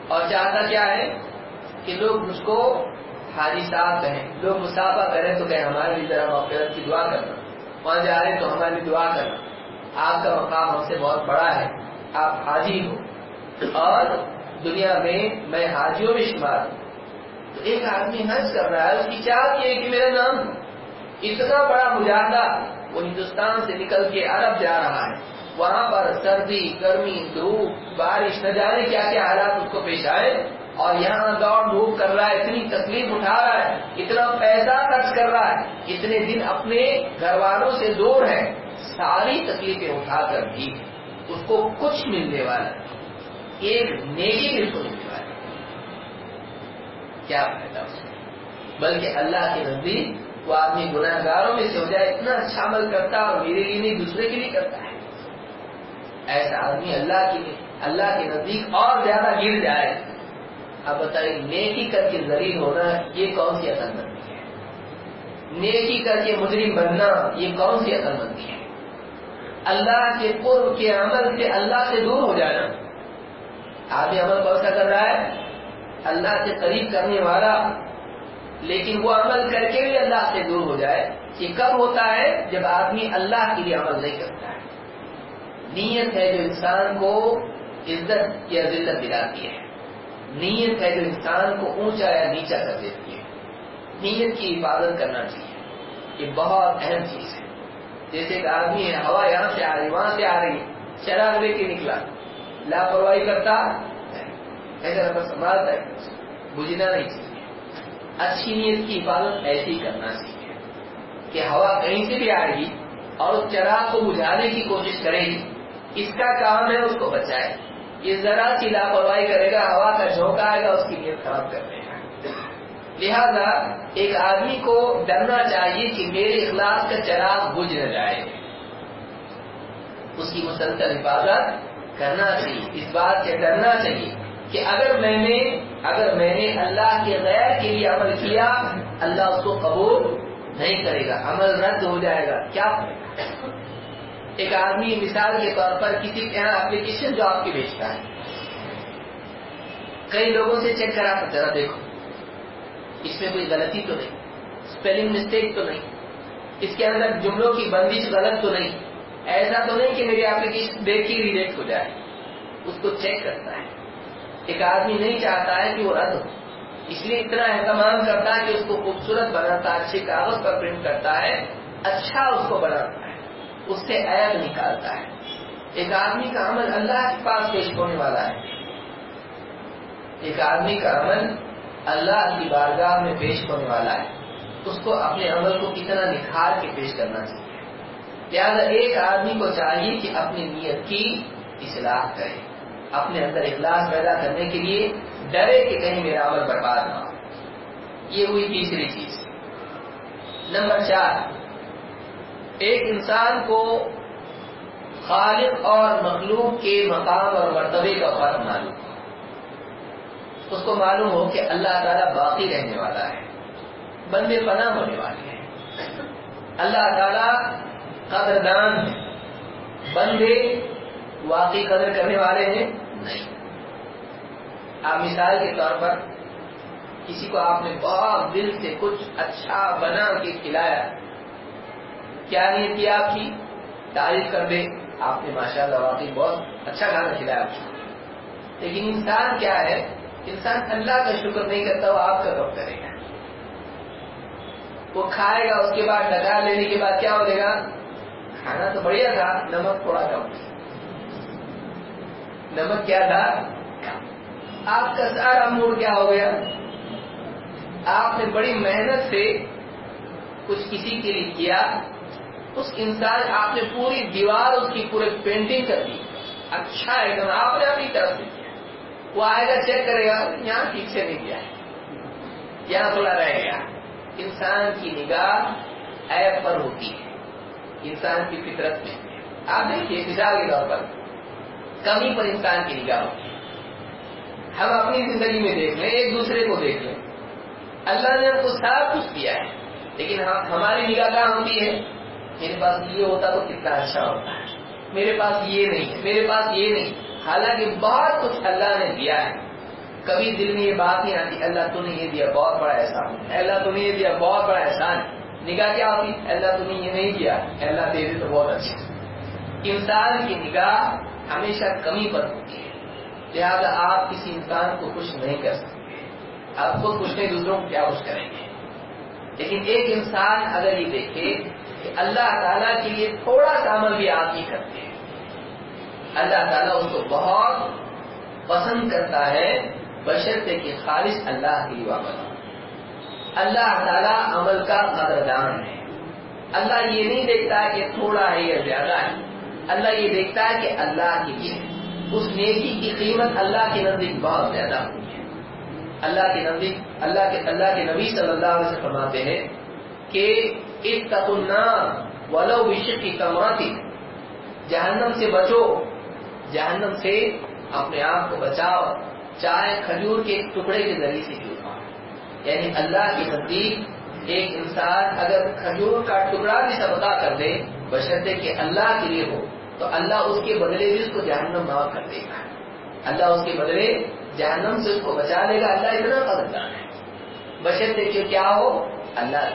اور چاہتا کیا ہے کہ لوگ مجھ کو حاجی صاحب کہیں، لوگ مسافہ کریں تو کہیں ہمارے لیے ذرا مغفرت کی دعا کرنا۔ وہاں جا رہے تو ہمارے لیے دعا کرنا۔ آپ کا مقام ہم سے بہت بڑا ہے، آپ حاجی ہو۔ اور دنیا میں میں حاجیوں میں شمار ہوں۔ تو ایک آدمی حج کر رہا ہے، اس کی چاہت یہ کہ میرا نام اتنا بڑا مجاہدہ وہ ہندوستان سے نکل کے عرب جا رہا ہے۔ وہاں پر سردی، گرمی، دھوپ، بارش، نہ جانے کیا کیا حالات اس کو پیش آئے اور یہاں دوڑ دھوپ کر رہا ہے، اتنی تکلیف اٹھا رہا ہے، اتنا پیسہ خرچ کر رہا ہے، اتنے دن اپنے گھر والوں سے دور ہے ساری تکلیفیں اٹھا کر بھی اس کو کچھ ملنے والا، ایک نیکی بھی کو کیا فائدہ اس میں؟ بلکہ اللہ کے نزدیک وہ آدمی گناہ گاروں میں سے ہو جائے، اتنا اچھا عمل کرتا ہے اور میرے لیے نہیں، دوسرے کے لیے کرتا ہے۔ ایسا آدمی اللہ کے اللہ کے نزدیک اور زیادہ گر جائے۔ اب بتائیے، نیکی کر کے ذریع ہونا یہ کون سی عقل مندی ہے؟ نیکی کر کے مجرم بننا یہ کون سی عقل مندی ہے؟ اللہ کے قرب کے عمل سے، اللہ سے دور ہو جانا۔ آدمی عمل کون سا کر رہا ہے؟ اللہ سے قریب کرنے والا لیکن وہ عمل کر کے بھی اللہ سے دور ہو جائے یہ کب ہوتا ہے جب آدمی اللہ کے لیے عمل نہیں کرتا ہے۔ نیت ہے جو انسان کو عزت یا ذلت دلاتی ہے۔ نیت ہے جو انسان کو اونچا یا نیچا کر دیتی ہے۔ نیت کی حفاظت کرنا چاہیے۔ یہ بہت اہم چیز ہے۔ جیسے ایک آدمی ہے، ہوا یہاں سے آ رہی، وہاں سے آ رہی شراب لے کے نکلا، لاپرواہی کرتا ایسا نمبر سنبھالتا ہے بجنا نہیں چاہیے اچھی نیت کی حفاظت ایسی کرنا چاہیے کہ ہوا کہیں سے بھی آئے گی اور اس چراغ کو بجھانے کی کوشش کرے گی۔ اس کا کام ہے اس کو بچائے۔ یہ ذرا سی لاپرواہی کرے گا، ہوا کا جھونکا آئے گا، اس کی نیت خراب کر دے گا۔ لہذا ایک آدمی کو ڈرنا چاہیے کہ میرے اخلاص کا چراغ بجھ نہ جائے۔ اس کی مسلسل حفاظت کرنا چاہیے۔ اس بات سے ڈرنا چاہیے۔ کہ اگر میں نے اگر میں نے اللہ کے غیر کے لیے عمل کیا، اللہ اس کو قبول نہیں کرے گا، عمل رد ہو جائے گا۔ کیا ایک آدمی مثال کے طور پر کسی کے یہاں اپلیکیشن جو آپ کی بیچتا ہے۔ کئی لوگوں سے چیک کرا کر ذرا دیکھو۔ اس میں کوئی غلطی تو نہیں اسپیلنگ مسٹیک تو نہیں۔ اس کے اندر جملوں کی بندش غلط تو نہیں۔ ایسا تو نہیں کہ میری اپلیکیشن دیکھ ہی ریجیکٹ ہو جائے۔ اس کو چیک کرتا ہے۔ ایک آدمی نہیں چاہتا ہے کہ وہ رد ہو۔ اس لیے اتنا اہتمام کرتا ہے کہ اس کو خوبصورت بناتا ہے اچھے کاغذ پر پرنٹ کرتا ہے اچھا اس کو بناتا ہے، اس سے عیب نکالتا ہے۔ ایک آدمی کا عمل اللہ کے پاس پیش ہونے والا ہے۔ ایک آدمی کا عمل اللہ کی بارگاہ میں پیش ہونے والا ہے۔ اس کو اپنے عمل کو کتنا نکھار کے پیش کرنا چاہیے۔ لہٰذا ایک آدمی کو چاہیے کہ اپنی نیت کی اصلاح کرے۔ اپنے اندر اخلاص پیدا کرنے کے لیے ڈرے کہ کہیں میرا عمل برباد نہ ہو۔ یہ ہوئی تیسری چیز۔ نمبر چار، ایک انسان کو خالق اور مخلوق کے مقام اور مرتبے کا فرق معلوم ہو۔ اس کو معلوم ہو کہ اللہ تعالیٰ باقی رہنے والا ہے، بندے پناہ ہونے والے ہیں۔ اللہ تعالیٰ قدردان ہے بندے واقعی قدر کرنے والے ہیں؟ نہیں۔ آپ مثال کے طور پر کسی کو آپ نے بہت دل سے کچھ اچھا بنا کے کھلایا، کیا نیت کی آپ کی؟ تعریف کر دے آپ نے ماشاء اللہ واقعی بہت اچھا کھانا کھلایا۔ آپ لیکن انسان کیا ہے؟ انسان اللہ کا شکر نہیں کرتا، وہ آپ کا کب کرے گا۔ وہ کھائے گا، اس کے بعد ڈکار لینے کے بعد کیا ہو جائے گا؟ کھانا تو بڑھیا تھا، نمک تھوڑا کم۔ نمک کیا تھا؟ آپ کا سارا موڈ کیا ہو گیا؟ آپ نے بڑی محنت سے کچھ کسی کے لیے کیا۔ اس انسان آپ نے پوری دیوار اس کی پورے پینٹنگ کر دی۔ اچھا ایک دم آپ نے اپنی طرف سے کیا۔ وہ آئے گا چیک کرے گا، یہاں ٹھیک سے نہیں کیا۔ یہاں تھوڑا رہ گیا۔ انسان کی نگاہ ایپ پر ہوتی ہے۔ انسان کی فطرت میں۔ آپ دیکھیے مثال کے طور پر۔ کمی پر انسان کی نگاہ ہوتی ہے۔ ہم اپنی زندگی میں دیکھ لیں، ایک دوسرے کو دیکھ لیں۔ اللہ نے ہم کو سب کچھ دیا ہے، لیکن ہماری نگاہ کہاں ہوتی ہے؟ میرے پاس یہ ہوتا تو کتنا اچھا ہوتا۔ ہے میرے پاس یہ نہیں ہے، میرے پاس یہ نہیں۔ حالانکہ بہت کچھ اللہ نے دیا ہے۔ کبھی دل میں یہ بات نہیں آتی، اللہ تو نے یہ دیا، بہت بڑا احسان۔ اللہ تو نے یہ دیا، بہت بڑا احسان۔ نگاہ کیا ہوتی؟ اللہ تو نے یہ نہیں دیا۔ اللہ دے دے تو بہت اچھا۔ انسان کی نگاہ ہمیشہ کمی پر ہوتی ہے۔ لہٰذا آپ کسی انسان کو خوش نہیں کر سکتے۔ آپ خود خوش نہیں، دوسروں کو کیا خوش کریں گے؟ لیکن ایک انسان اگر یہ دیکھے کہ اللہ تعالیٰ کے لیے تھوڑا سا عمل بھی آپ ہی کرتے ہیں۔ اللہ تعالیٰ اس کو بہت پسند کرتا ہے بشرتے کہ خالص اللہ کے لیے عمل اللہ تعالیٰ عمل کا قدردان ہے۔ اللہ یہ نہیں دیکھتا کہ تھوڑا ہے یا زیادہ ہے اللہ یہ دیکھتا ہے کہ اللہ کے لیے اس نیکی کی قیمت اللہ کے نزدیک بہت زیادہ ہوئی ہے۔ اللہ کے نزدیک، اللہ کے اللہ کے نبی صلی اللہ علیہ وسلم فرماتے ہیں کہ ولو وشق کی کماتی جہنم سے بچو، جہنم سے اپنے آپ کو بچاؤ۔ چاہے کھجور کے ٹکڑے کے ذریعے سے کیوں یعنی اللہ کے نزدیک ایک انسان اگر کھجور کا ٹکڑا بھی صدقہ کر دے بشرطے کہ اللہ کے لیے ہو۔ تو اللہ اس کے بدلے بھی اس کو جہنم معاف کر دے گا۔ اللہ اس کے بدلے جہنم سے اس کو بچا لے گا۔ اللہ اتنا قدردان ہے۔ بشر دیکھیے کیا ہو؟ اللہ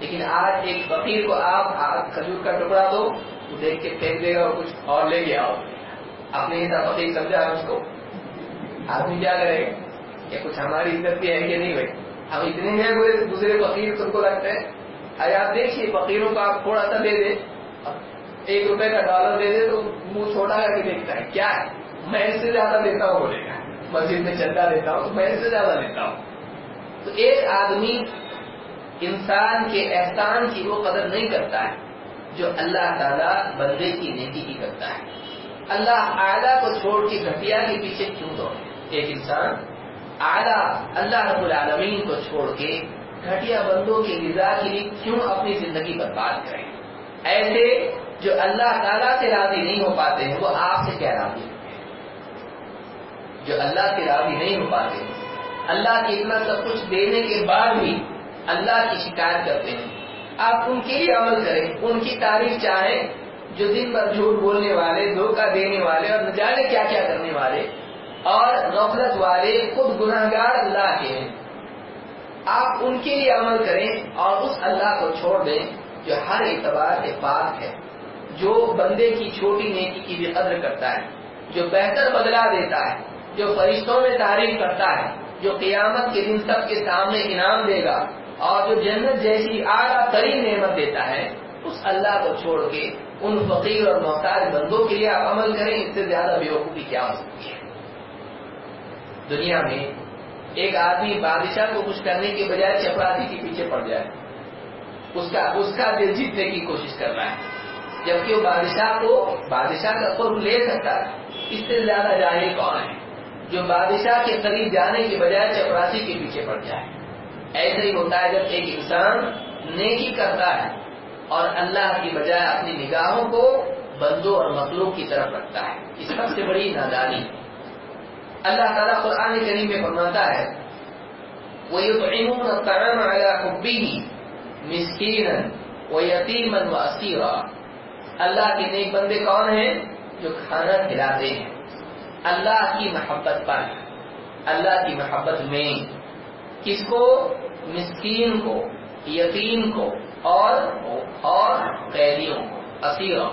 لیکن آج ایک فقیر کو آپ کھجور کا ٹکڑا دو تو دیکھ کے پھینک دے گا اور کچھ اور لے گیا ہو آپ نے ایسا فقیر سمجھا اس کو؟ آدمی کیا کرے؟ گا کہ کچھ ہماری عزت بھی ہے کہ نہیں بھائی؟ ہم اتنے ہیں کوئی دوسرے فقیر تم کو لگتے ہیں ارے آپ دیکھیے فقیروں کو آپ تھوڑا سا دے دے ایک روپے کا ڈالر دے دے تو منہ چھوٹا کر کے دیکھتا ہے، کیا ہے؟ میں اس سے زیادہ دیتا ہوں، بولے گا۔ مسجد میں چندہ دیتا ہوں، میں اس سے زیادہ دیتا ہوں۔ تو ایک آدمی انسان کے احسان کی وہ قدر نہیں کرتا ہے جو اللہ تعالیٰ بندے کی نیکی کی کرتا ہے۔ اللہ اعلیٰ کو چھوڑ کے گھٹیا کے پیچھے کیوں دوڑے؟ ایک انسان اعلیٰ اللہ رب العالمین کو چھوڑ کے گھٹیا بندوں کی رضا کے لیے کیوں اپنی زندگی برباد کریں ایسے جو اللہ تعالیٰ سے راضی نہیں ہو پاتے ہیں، وہ آپ سے کیا راضی ہیں؟ جو اللہ سے راضی نہیں ہو پاتے اللہ کے اتنا سب کچھ دینے کے بعد بھی اللہ کی شکایت کرتے ہیں۔ آپ ان کے لیے عمل کریں، ان کی تعریف چاہیں جو دن بھر جھوٹ بولنے والے، دھوکہ دینے والے اور نہ جانے کیا کیا کرنے والے اور نفرت والے، خود گناہ گار اللہ کے ہیں۔ آپ ان کے لیے عمل کریں اور اس اللہ کو چھوڑ دیں جو ہر اعتبار سے پاک ہے۔ جو بندے کی چھوٹی نیکی کی بھی قدر کرتا ہے، جو بہتر بدلا دیتا ہے، جو فرشتوں میں تعریف کرتا ہے، جو قیامت کے دن سب کے سامنے انعام دے گا اور جو جنت جیسی اعلیٰ ترین نعمت دیتا ہے، اس اللہ کو چھوڑ کے ان فقیر اور محتاج بندوں کے لیے آپ عمل کریں، اس سے زیادہ بیوقوفی کیا ہو سکتی ہے۔ دنیا میں ایک آدمی بادشاہ کو کچھ کرنے کے بجائے چپراسی کے پیچھے پڑ جائے، اس کا اس کا دل جیتنے کی کوشش کر رہا ہے۔ جبکہ وہ بادشاہ کو بادشاہ کا قرب لے سکتا ہے۔ اس سے زیادہ جاہل کون ہے؟ جو بادشاہ کے قریب جانے کے بجائے چپراسی کے پیچھے پڑ جائے۔ ایسا ہی ہوتا ہے جب ایک انسان نیکی کرتا ہے اور اللہ کی بجائے اپنی نگاہوں کو بندوں اور مخلوق کی طرف رکھتا ہے۔ اس سب سے بڑی نادانی۔ اللہ تعالیٰ قرآن کریم میں فرماتا ہے وہ مسکین و یتیمن و اسیرا اللہ کے نیک بندے کون ہیں؟ جو کھانا کھلاتے ہیں۔ اللہ کی محبت پر، اللہ کی محبت میں۔ کس کو؟ مسکین کو، یتیم کو اور اور قیدیوں کو، اسیروں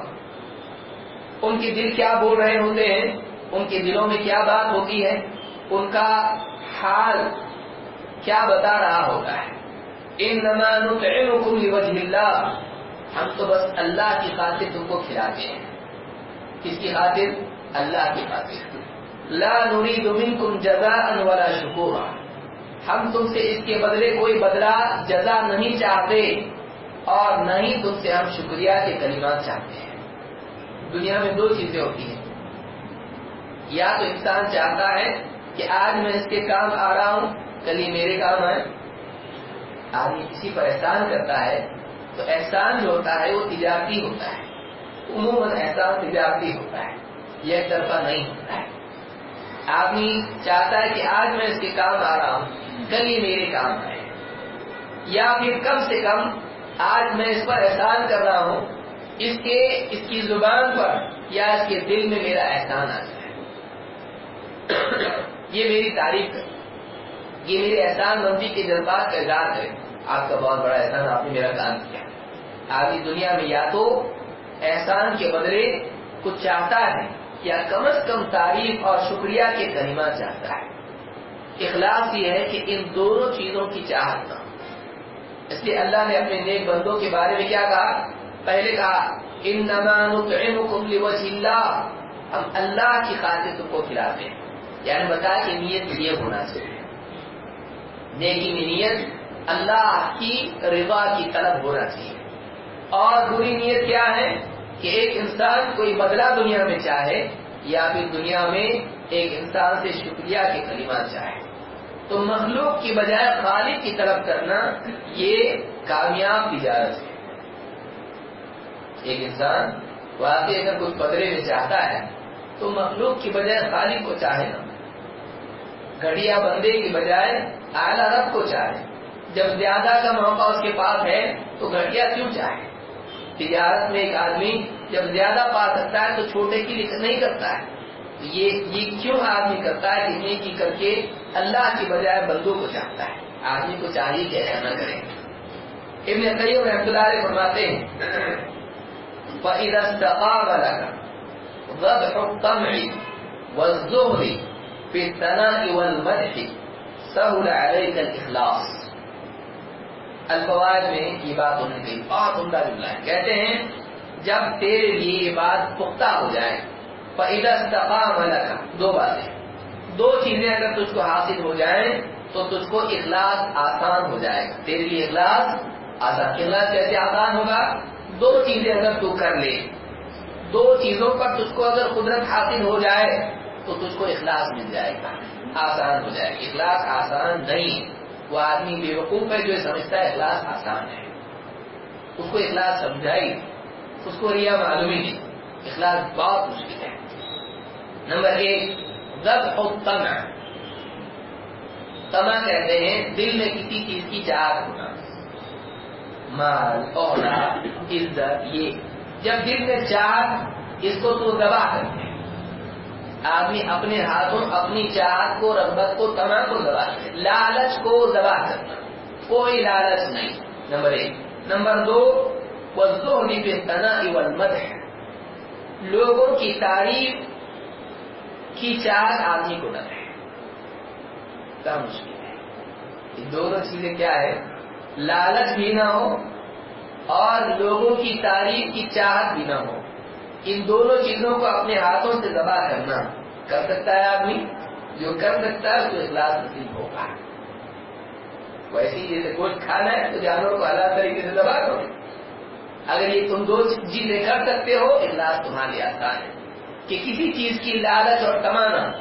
ان کے دل کیا بول رہے ہوتے ہیں؟ ان کے دلوں میں کیا بات ہوتی ہے؟ ان کا حال کیا بتا رہا ہوتا ہے؟ ان نمانکم لوجہ اللہ۔ ہم تو بس اللہ کی خاطر تم کو کھلاتے ہیں۔ کس کی خاطر؟ اللہ کی خاطر۔ لا نريد منكم جزاء ولا شکورا۔ ہم تم سے اس کے بدلے کوئی بدلہ جزا نہیں چاہتے اور نہ ہی تم سے ہم شکریہ کے کلمات چاہتے ہیں۔ دنیا میں دو چیزیں ہوتی ہیں۔ یا تو انسان چاہتا ہے کہ آج میں اس کے کام آ رہا ہوں، کل ہی میرے کام آئے آدمی کسی پر احسان کرتا ہے تو احسان جو ہوتا ہے وہ تجارتی ہوتا ہے۔ عموماً احسان تجارتی ہوتا ہے۔ یہ طرفہ نہیں ہوتا ہے۔ آدمی چاہتا ہے کہ آج میں اس کے کام آ رہا ہوں، کل ہی میرے کام آئے۔ یا پھر کم سے کم آج میں اس پر احسان کر رہا ہوں، اس کے، اس کی زبان پر یا اس کے دل میں میرا احسان آ جائے۔ یہ میری تعریف ہے۔ یہ میرے احسان مندی کے جذبات کا اظہار ہے آپ کا بہت بڑا احسان آپ نے میرا کام کیا۔ آج دنیا میں یا تو احسان کے بدلے کچھ چاہتا ہے یا کم از کم تعریف اور شکریہ کے کلمات چاہتا ہے۔ اخلاص یہ ہے کہ ان دونوں چیزوں کی چاہت نہ اس لیے اللہ نے اپنے نیک بندوں کے بارے میں کیا کہا؟ پہلے کہا ان اللہ۔ ہم اللہ کی خاطر تم کو کھلاتے ہیں۔ یعنی بتایا کہ نیت یہ ہونا چاہیے۔ نیکی میں نیت اللہ کی رضا کی طلب ہونا چاہیے۔ اور بری نیت کیا ہے کہ ایک انسان کوئی بدلہ دنیا میں چاہے یا پھر دنیا میں ایک انسان سے شکریہ کے کلمات چاہے۔ تو مخلوق کی بجائے خالق کی طرف کرنا یہ کامیاب تجارت ہے۔ ایک انسان واقعی اگر کچھ بدلے میں چاہتا ہے تو مخلوق کی بجائے خالق کو چاہے نا۔ گھڑیا بندے کی بجائے اعلیٰ رب کو چاہے۔ جب زیادہ کا موقع اس کے پاس ہے تو گھڑیا کیوں چاہے؟ تجارت میں ایک آدمی جب زیادہ پا سکتا ہے تو چھوٹے کی نہیں کرتا ہے۔ یہ یہ کیوں آدمی کرتا ہے؟ کہ نیکی کر کے اللہ کی بجائے بندوں کو چاہتا ہے۔ آدمی کو چاہیے کہ ایسا نہ کرے۔ ابن قیم رحمۃ اللہ علیہ فرماتے ہیں فَإِذَا اسْتَقَامَ لَكَ ضَبْحُ الطَّمْعِ وَالزُّهْرِ الفوائد میں یہ بات انہوں نے کہی بہت عمدہ جملہ ہے۔ کہتے ہیں، جب تیرے لیے یہ بات پختہ ہو جائے، فَإِذَا اسْتَقَامَ لَكَ دو باتیں۔ دو چیزیں اگر تجھ کو حاصل ہو جائیں، تو تجھ کو اخلاص آسان ہو جائے گا۔ تیرے لیے اخلاص آسان۔ اخلاص کیسے آسان ہوگا؟ دو چیزیں اگر تو کر لے، دو چیزوں پر تجھ کو اگر قدرت حاصل ہو جائے، تو تجھ کو اخلاص مل جائے گا۔ آسان ہو جائے گا۔ اخلاص آسان نہیں۔ وہ آدمی بے وقوف ہے جو سمجھتا ہے اخلاص آسان ہے۔ اس کو اخلاص سمجھائی، اس کو ریا معلوم ہی نہیں۔ اخلاص بہت مشکل ہے۔ نمبر ایک ضبط اور تما تما کہتے ہیں دل میں کسی چیز کی چاہت ہونا۔ مال، اولاد، عزت، یہ۔ جب دل میں چاہت، اس کو تو دبا کرتے ہیں۔ آدمی اپنے ہاتھوں اپنی چاہت کو، رغبت کو تما کو دبا لالچ کو دبا کرنا کوئی لالچ نہیں۔ نمبر ایک۔ نمبر دو وزو پہ تنا مد ہے لوگوں کی تعریف کی چاہت آدمی کو نہ رہے کیا مشکل ہے؟ یہ دونوں چیزیں کیا ہے؟ لالچ بھی نہ ہو اور لوگوں کی تعریف کی چاہت بھی نہ ہو۔ ان دونوں چیزوں کو اپنے ہاتھوں سے دبا کرنا کر سکتا ہے آدمی؟ جو کر سکتا ہے، اس کو اخلاص نصیب ہوگا۔ ویسے جیسے گوشت کھانا ہے تو جانوروں کو الگ طریقے سے دبا دو اگر یہ تم دو چیزیں کر سکتے ہو، اخلاص تمہارے آسان ہے۔ کہ کسی چیز کی لالچ اور کمانا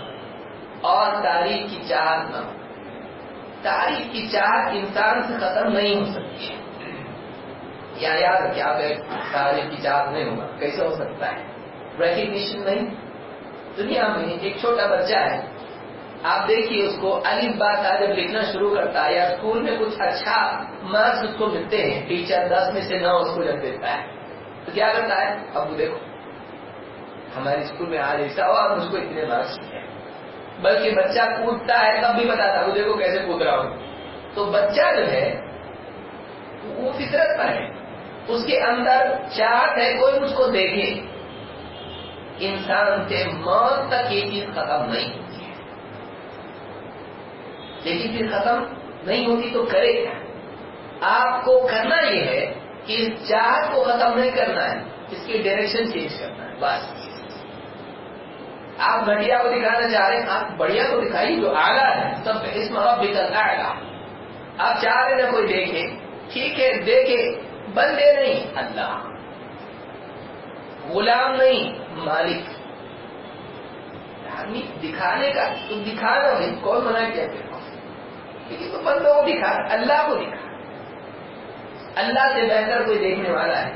اور تاریخ کی چاہت نہ ہو۔ تاریخ کی چاہت انسان سے ختم نہیں ہو سکتی۔ ہے یا یاد رکھے آپ تاریخ کی چاہت نہیں ہوگا۔ کیسے ہو سکتا ہے؟ ریکگنیشن نہیں۔ دنیا میں ایک چھوٹا بچہ ہے۔ آپ دیکھیے اس کو علی بات جب لکھنا شروع کرتا ہے یا اسکول میں کچھ اچھا مارکس اس کو ملتے ہیں۔ ٹیچر دس میں سے نو اس کو جب دیتا ہے۔ تو کیا کرتا ہے؟ اب وہ دیکھو۔ ہمارے اسکول میں آج ایسا ہوا اور اس کو اتنے مارکس ملے بلکہ بچہ کودتا ہے تب بھی بتاتا وہ دیکھو کیسے کود رہا ہوں۔ تو بچہ جو ہے، وہ فطرت پر ہے۔ اس کے اندر چاہت ہے کوئی مجھ کو دیکھے۔ انسان سے موت تک یہ چیز ختم نہیں ہوتی ہے۔ لیکن پھر ختم نہیں ہوتی تو کرے کیا؟ آپ کو کرنا یہ ہے کہ اس چاہت کو ختم نہیں کرنا ہے، اس کی ڈائریکشن چینج کرنا ہے، بس۔ آپ گھٹیا کو دکھانا چاہ رہے ہیں، آپ بڑھیا کو دکھائیے جو آگا ہے، سب اس محبت آئے گا آپ چاہ رہے نا کوئی دیکھے، ٹھیک ہے، دیکھے۔ بندے نہیں، اللہ۔ غلام نہیں، مالک۔ آدمی دکھانے کا تو دکھانا نہیں کون منع کیا پھر لیکن تو بندوں کو دکھا، اللہ کو دکھا۔ اللہ سے بہتر کوئی دیکھنے والا ہے۔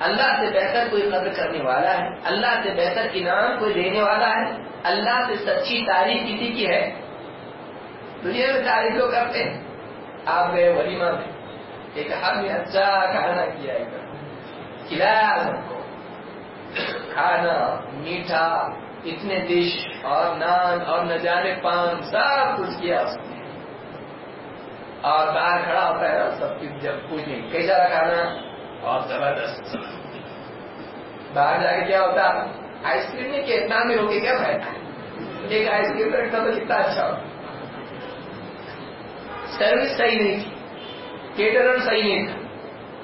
اللہ سے بہتر کوئی قدر کرنے والا ہے۔ اللہ سے بہتر انعام کوئی دینے والا ہے۔ اللہ سے سچی تعریف کسی کی ہے؟ دنیا میں تعریف لوگ کرتے ہیں۔ آپ گئے، ولیمہ میں۔ ایک آدمی اچھا کھانا کیا ہے۔ کھلایا سب کو۔ کھانا، میٹھا، اتنے ڈش اور نان اور نہ جانے پان، سب کچھ کیا اس نے۔ اور باہر کھڑا ہوتا ہے سب کچھ جب کچھ نہیں کیسا کھانا؟ اور زبردست۔ باہر جا کے کیا ہوتا؟ آئس کریم میں اتنا میں ہو کے کیا فائدہ؟ ایک آئس کریم رکھتا تو کتنا اچھا ہو سروس صحیح نہیں تھی۔ کیٹرر صحیح نہیں تھا۔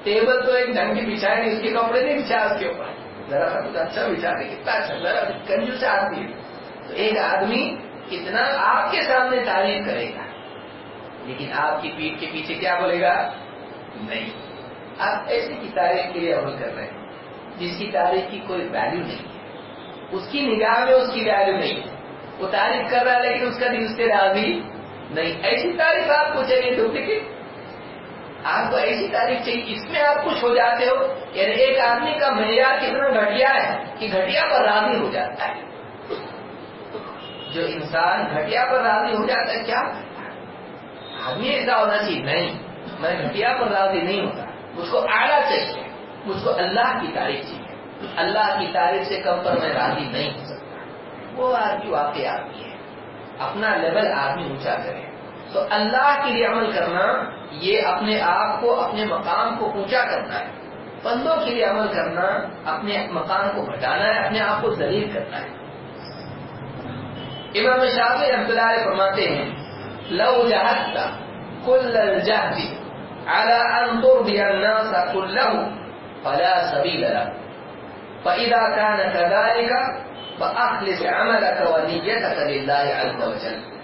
ٹیبل تو ایک ڈھنگ کی بچھائے نہیں، اس کے کپڑے نہیں بچھا اس کے اوپر۔ ذرا سا اچھا بچھا دے کتنا اچھا ذرا کنجو سے آتی ہے۔ تو ایک آدمی کتنا آپ کے سامنے تعریف کرے گا۔ لیکن آپ کی پیٹ کے پیچھے کیا بولے گا؟ نہیں۔ آپ ایسے کی تعریف کے لیے عمل کر رہے ہیں، جس کی تعریف کی کوئی ویلو نہیں ہے۔ اس کی نگاہ میں اس کی ویلو نہیں ہے۔ وہ تعریف کر رہا ہے لیکن اس کا دل سے راضی نہیں۔ ایسی تعریف آپ کو چاہیے ڈپلیکیٹ آپ کو ایسی تعریف چاہیے اس میں آپ خوش ہو جاتے ہو؟ یعنی ایک آدمی کا معیار کتنا گھٹیا ہے کہ گھٹیا پر راضی ہو جاتا ہے۔ جو انسان گھٹیا پر راضی ہو جاتا ہے، کیا؟ آدمی ایسا ہونا چاہیے، نہیں۔ میں گھٹیا پر راضی نہیں ہوتا۔ مجھ کو آڑا چاہیے، مجھ کو اللہ کی تعریف چاہیے۔ اللہ کی تعریف سے کم پر میں راضی نہیں ہو سکتا۔ وہ آدمی واقعی آدمی ہے۔ اپنا لیول آدمی اونچا کرے۔ تو اللہ کے لیے عمل کرنا یہ اپنے آپ کو، اپنے مقام کو اونچا کرنا ہے۔ بندوں کے لیے عمل کرنا اپنے مقام کو گھٹانا ہے، اپنے آپ کو ذلیل کرنا ہے۔ امام شافی رحمۃ اللہ فرماتے ہیں، لو جہد کل الجہد على ان ترضي الناس كلهم فلا سبيل له فاذا كان كذلك فاخلص عملك ونيتك لله عز وجل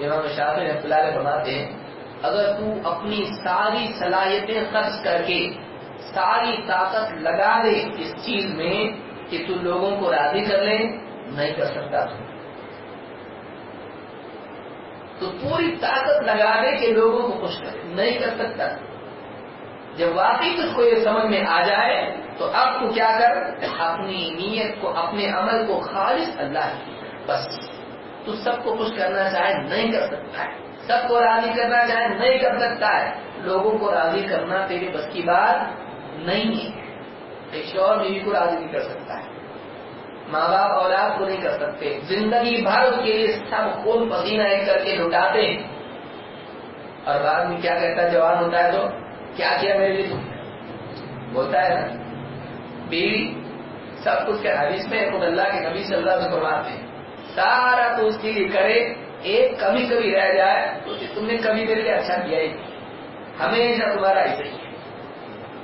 امام شافعی رحمۃ اللہ علیہ فرماتے ہیں، اگر تو اپنی ساری صلاحیتیں خرچ کر کے، ساری طاقت لگا دے اس چیز میں کہ تو لوگوں کو راضی کر لے، نہیں کر سکتا تو۔ تو پوری طاقت لگا دے کہ لوگوں کو خوش کرے، نہیں کر سکتا۔ جب واقعی تجھ کو یہ سمجھ میں آ جائے، تو اب تو کیا کر؟ اپنی نیت کو، اپنے عمل کو خالص اللہ کی بس۔ تو سب کو خوش کرنا چاہے نہیں کر سکتا ہے۔ سب کو راضی کرنا چاہے نہیں کر سکتا ہے۔ لوگوں کو راضی کرنا تیرے بس کی بات نہیں ہے۔ ایک شور بیوی کو راضی نہیں کر سکتا ہے۔ ماں باپ اولاد کو نہیں کر سکتے۔ زندگی بھر اس کے لیے سب خون پسینہ ایک کر کے لٹاتے ہیں۔ اور بعد میں کیا کہتا ہے؟ جوان ہوتا ہے تو کیا کیا میرے لیے تم بولتا ہے نا، بیوی، سب کچھ کیا حدیث میں خود اللہ کے نبی صلی اللہ سے فرماتے ہیں۔ سارا تو اس کے لیے کرے، ایک کبھی کبھی رہ جائے تو تم نے کبھی میرے لیے اچھا کیا ہی ہمیشہ تمہارا ایسا ہی ہے۔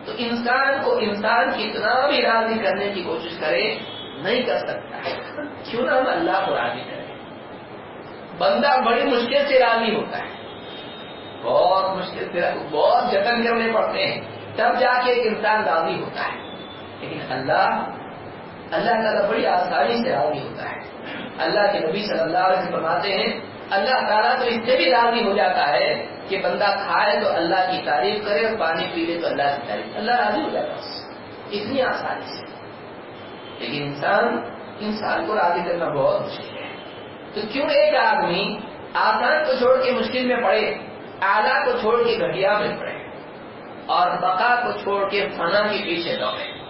تو انسان کو انسان کتنا بھی راضی کرنے کی کوشش کرے، نہیں کر سکتا۔ ہے کیوں نہ ہم اللہ کو راضی کریں۔ بندہ بڑی مشکل سے راضی ہوتا ہے۔ بہت مشکل سے، بہت جتن کرنے پڑتے ہیں، تب جا کے ایک انسان راضی ہوتا ہے۔ لیکن اللہ اللہ تعالیٰ بڑی آسانی سے راضی ہوتا ہے۔ اللہ کے نبی صلی اللہ علیہ وسلم فرماتے ہیں، اللہ تعالیٰ تو اس سے بھی راضی ہو جاتا ہے کہ بندہ کھائے تو اللہ کی تعریف کرے اور پانی پی لے تو اللہ کی تعریف اللہ راضی ہو جاتا ہے۔ اتنی آسانی سے۔ لیکن انسان انسان کو راضی کرنا بہت مشکل ہے۔ تو کیوں ایک آدمی آسان کو چھوڑ کے مشکل میں پڑے، اعلیٰ کو چھوڑ کے گھٹیا میں پڑے، اور بقا کو چھوڑ کے فنا کے پیچھے دوڑے؟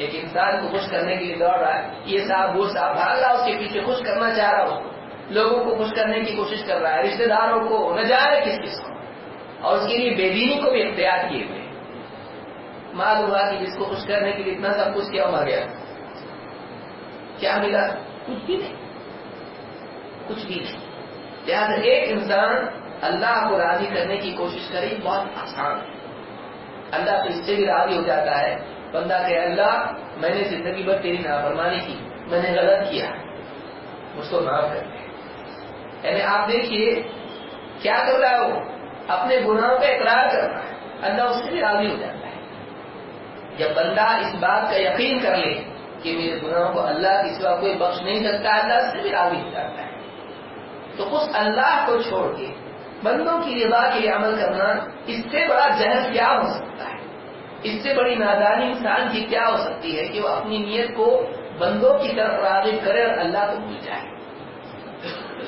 ایک انسان کو خوش کرنے کے لیے دوڑ رہا ہے، یہ صاحب، وہ صاحب، بھاگ رہا اس کے پیچھے خوش کرنا چاہ رہا ہوں لوگوں کو خوش کرنے کی کوشش کر رہا ہے رشتے داروں کو، نہ جا رہے کس کس کو۔ اور اس کے لیے بے دینی کو بھی اختیار کیے ہوئے معلوم ہوا کہ جس کو خوش کرنے کے لیے اتنا سب کچھ کیا مر گیا۔ کیا ملا؟ کچھ بھی نہیں۔ کچھ بھی نہیں۔ لہٰذا ایک انسان اللہ کو راضی کرنے کی کوشش کرے بہت آسان ہے۔ اللہ تو اس سے بھی راضی ہو جاتا ہے۔ بندہ کہ اللہ، میں نے زندگی بھر تیری نافرمانی کی، میں نے غلط کیا۔ مجھ کو معاف کر دے۔ یعنی آپ دیکھیے، کیا کر رہا ہے وہ؟ اپنے گناہوں کا اقرار کر رہا ہے۔ اللہ اس سے بھی راضی ہو جاتا ہے۔ جب بندہ اس بات کا یقین کر لے کہ میرے گناہوں کو اللہ کی سوا کوئی بخش نہیں سکتا، اللہ اس سے بھی راضی ہو جاتا ہے۔ تو اس اللہ کو چھوڑ کے بندوں کی رضا کے لیے عمل کرنا اس سے بڑا جہر کیا ہو سکتا ہے؟ اس سے بڑی نادانی انسان کی کیا ہو سکتی ہے کہ وہ اپنی نیت کو بندوں کی طرف راغب کرے اور اللہ کو بھول جائے؟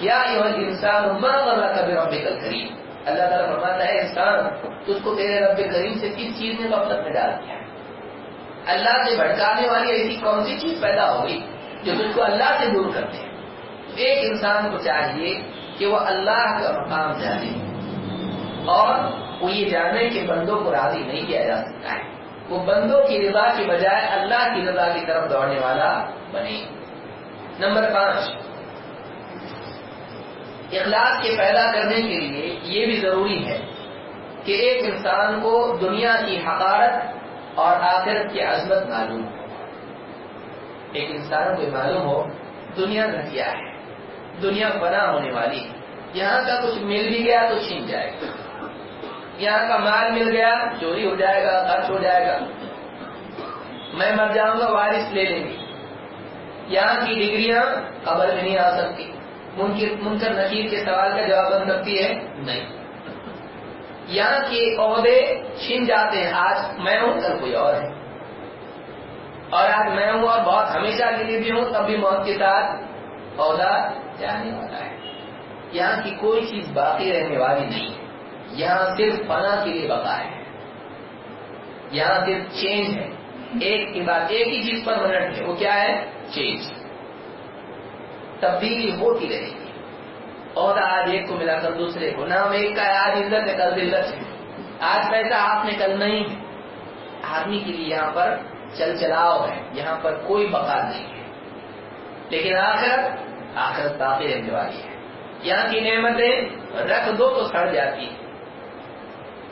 کیا یہ انسان اللہ کا رب کریم اللہ تعالیٰ فرماتا ہے، انسان تجھ کو تیرے رب کریم سے کس چیز نے مقصد میں ڈال دیا؟ ہے اللہ سے بھڑکانے والی ایسی کون سی چیز پیدا ہوگی جو تجھ کو اللہ سے دور کرتے ہیں ایک انسان کو چاہیے کہ وہ اللہ کا مقام جانے اور وہ یہ جانے کہ بندوں کو راضی نہیں کیا جا سکتا ہے۔ وہ بندوں کی رضا کی بجائے اللہ کی رضا کی طرف دوڑنے والا بنے۔ نمبر پانچ۔ اخلاق کے پیدا کرنے کے لیے یہ بھی ضروری ہے کہ ایک انسان کو دنیا کی حقارت اور آخرت کی عظمت معلوم ہو۔ ایک انسان کو معلوم ہو، دنیا گھٹیا ہے، دنیا بنا ہونے والی یہاں کا کچھ مل بھی گیا تو چھین جائے۔ گا یہاں کا مال مل گیا، چوری ہو جائے گا، خرچ ہو جائے گا۔ میں مر جاؤں گا، وارث لے لیں گے۔ یہاں کی ڈگریاں قبر میں نہیں آ سکتی۔ منکر نکیر کے سوال کا جواب بن سکتی ہے، نہیں۔ یہاں کے عہدے چھن جاتے ہیں۔ آج میں ہوں، کل کوئی اور ہے۔ اور آج میں ہوں اور بہت ہمیشہ کے لیے بھی ہوں، تب بھی موت کے ساتھ عہدہ جانے والا ہے۔ یہاں کی کوئی چیز باقی رہنے والی نہیں۔ ہے یہاں صرف پنا کے لیے بقا ہے۔ یہاں صرف چینج ہے۔ ایک کے بعد ایک ہی چیز پرماننٹ ہے۔ وہ کیا ہے؟ چینج تبدیلی ہوتی رہے گی۔ اور آج ایک کو ملا کر دوسرے کو۔ نام ایک کا ہے، آج عزت ہے، کل دلت ہے۔ آج پیسہ ہاتھ میں کل نہیں ہے۔ آدمی کے لیے یہاں پر چل چلاؤ ہے۔ یہاں پر کوئی بقا نہیں ہے۔ لیکن آخرت آخرت باقی رہنے والی ہے۔ یہاں کی نعمتیں رکھ دو تو سڑ جاتی ہے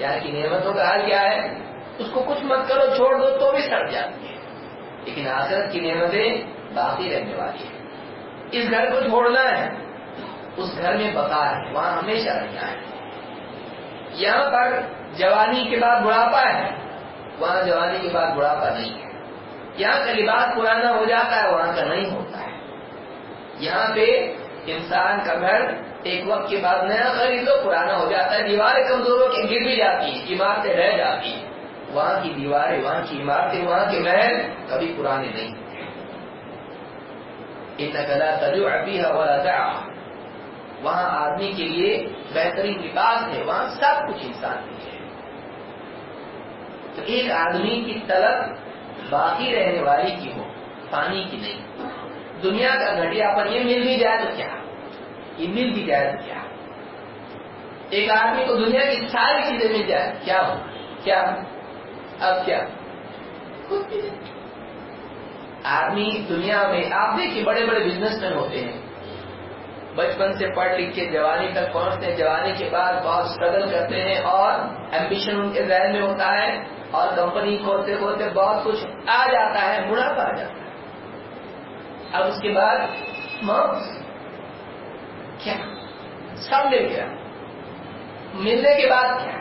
یہاں کی نعمتوں کا حال کیا ہے؟ اس کو کچھ مت کرو، چھوڑ دو تو بھی سڑ جاتی ہے۔ لیکن آخرت کی نعمتیں باقی رہنے والی ہے اس گھر کو چھوڑنا ہے، اس گھر میں بقا ہے، وہاں ہمیشہ رہنا ہے۔ یہاں پر جوانی کے بعد بڑھاپا ہے، وہاں جوانی کے بعد بڑھاپا نہیں ہے۔ یہاں کا لباس پرانا ہو جاتا ہے، وہاں کا نہیں ہوتا ہے۔ یہاں پہ انسان کا گھر ایک وقت کے بعد نیا خرید لو پرانا ہو جاتا ہے، دیواریں کمزوروں کی گر بھی جاتی ہیں عمارتیں رہ جاتی ہیں۔ وہاں کی دیواریں، وہاں کی عمارتیں، وہاں کے محل کبھی پرانے نہیں۔ تجو ابھی ہوا وہاں آدمی کے لیے بہترین لباس ہے، وہاں سب کچھ انسان کے ہے۔ تو ایک آدمی کی طلب باقی رہنے والی کی ہو، پانی کی نہیں۔ دنیا کا گھٹیا پر یہ مل بھی جائے تو کیا؟ یہ مل بھی جائے تو کیا؟ ایک آدمی کو دنیا کی ساری چیزیں مل جائے کیا ہو؟ کیا؟ اب کیا؟ آدمی دنیا میں، آپ دیکھیے بڑے بڑے بزنس مین ہوتے ہیں۔ بچپن سے پڑھ لکھ کے جوانی تک پہنچتے ہیں، جوانی کے بعد بہت اسٹرگل کرتے ہیں اور ایمبیشن ان کے ذہن میں ہوتا ہے اور کمپنی کھولتے کھولتے بہت کچھ آ جاتا ہے، بڑھاپا آ جاتا ہے۔ اب اس کے بعد موت کیا؟ سب مل گیا۔ ملنے کے بعد کیا؟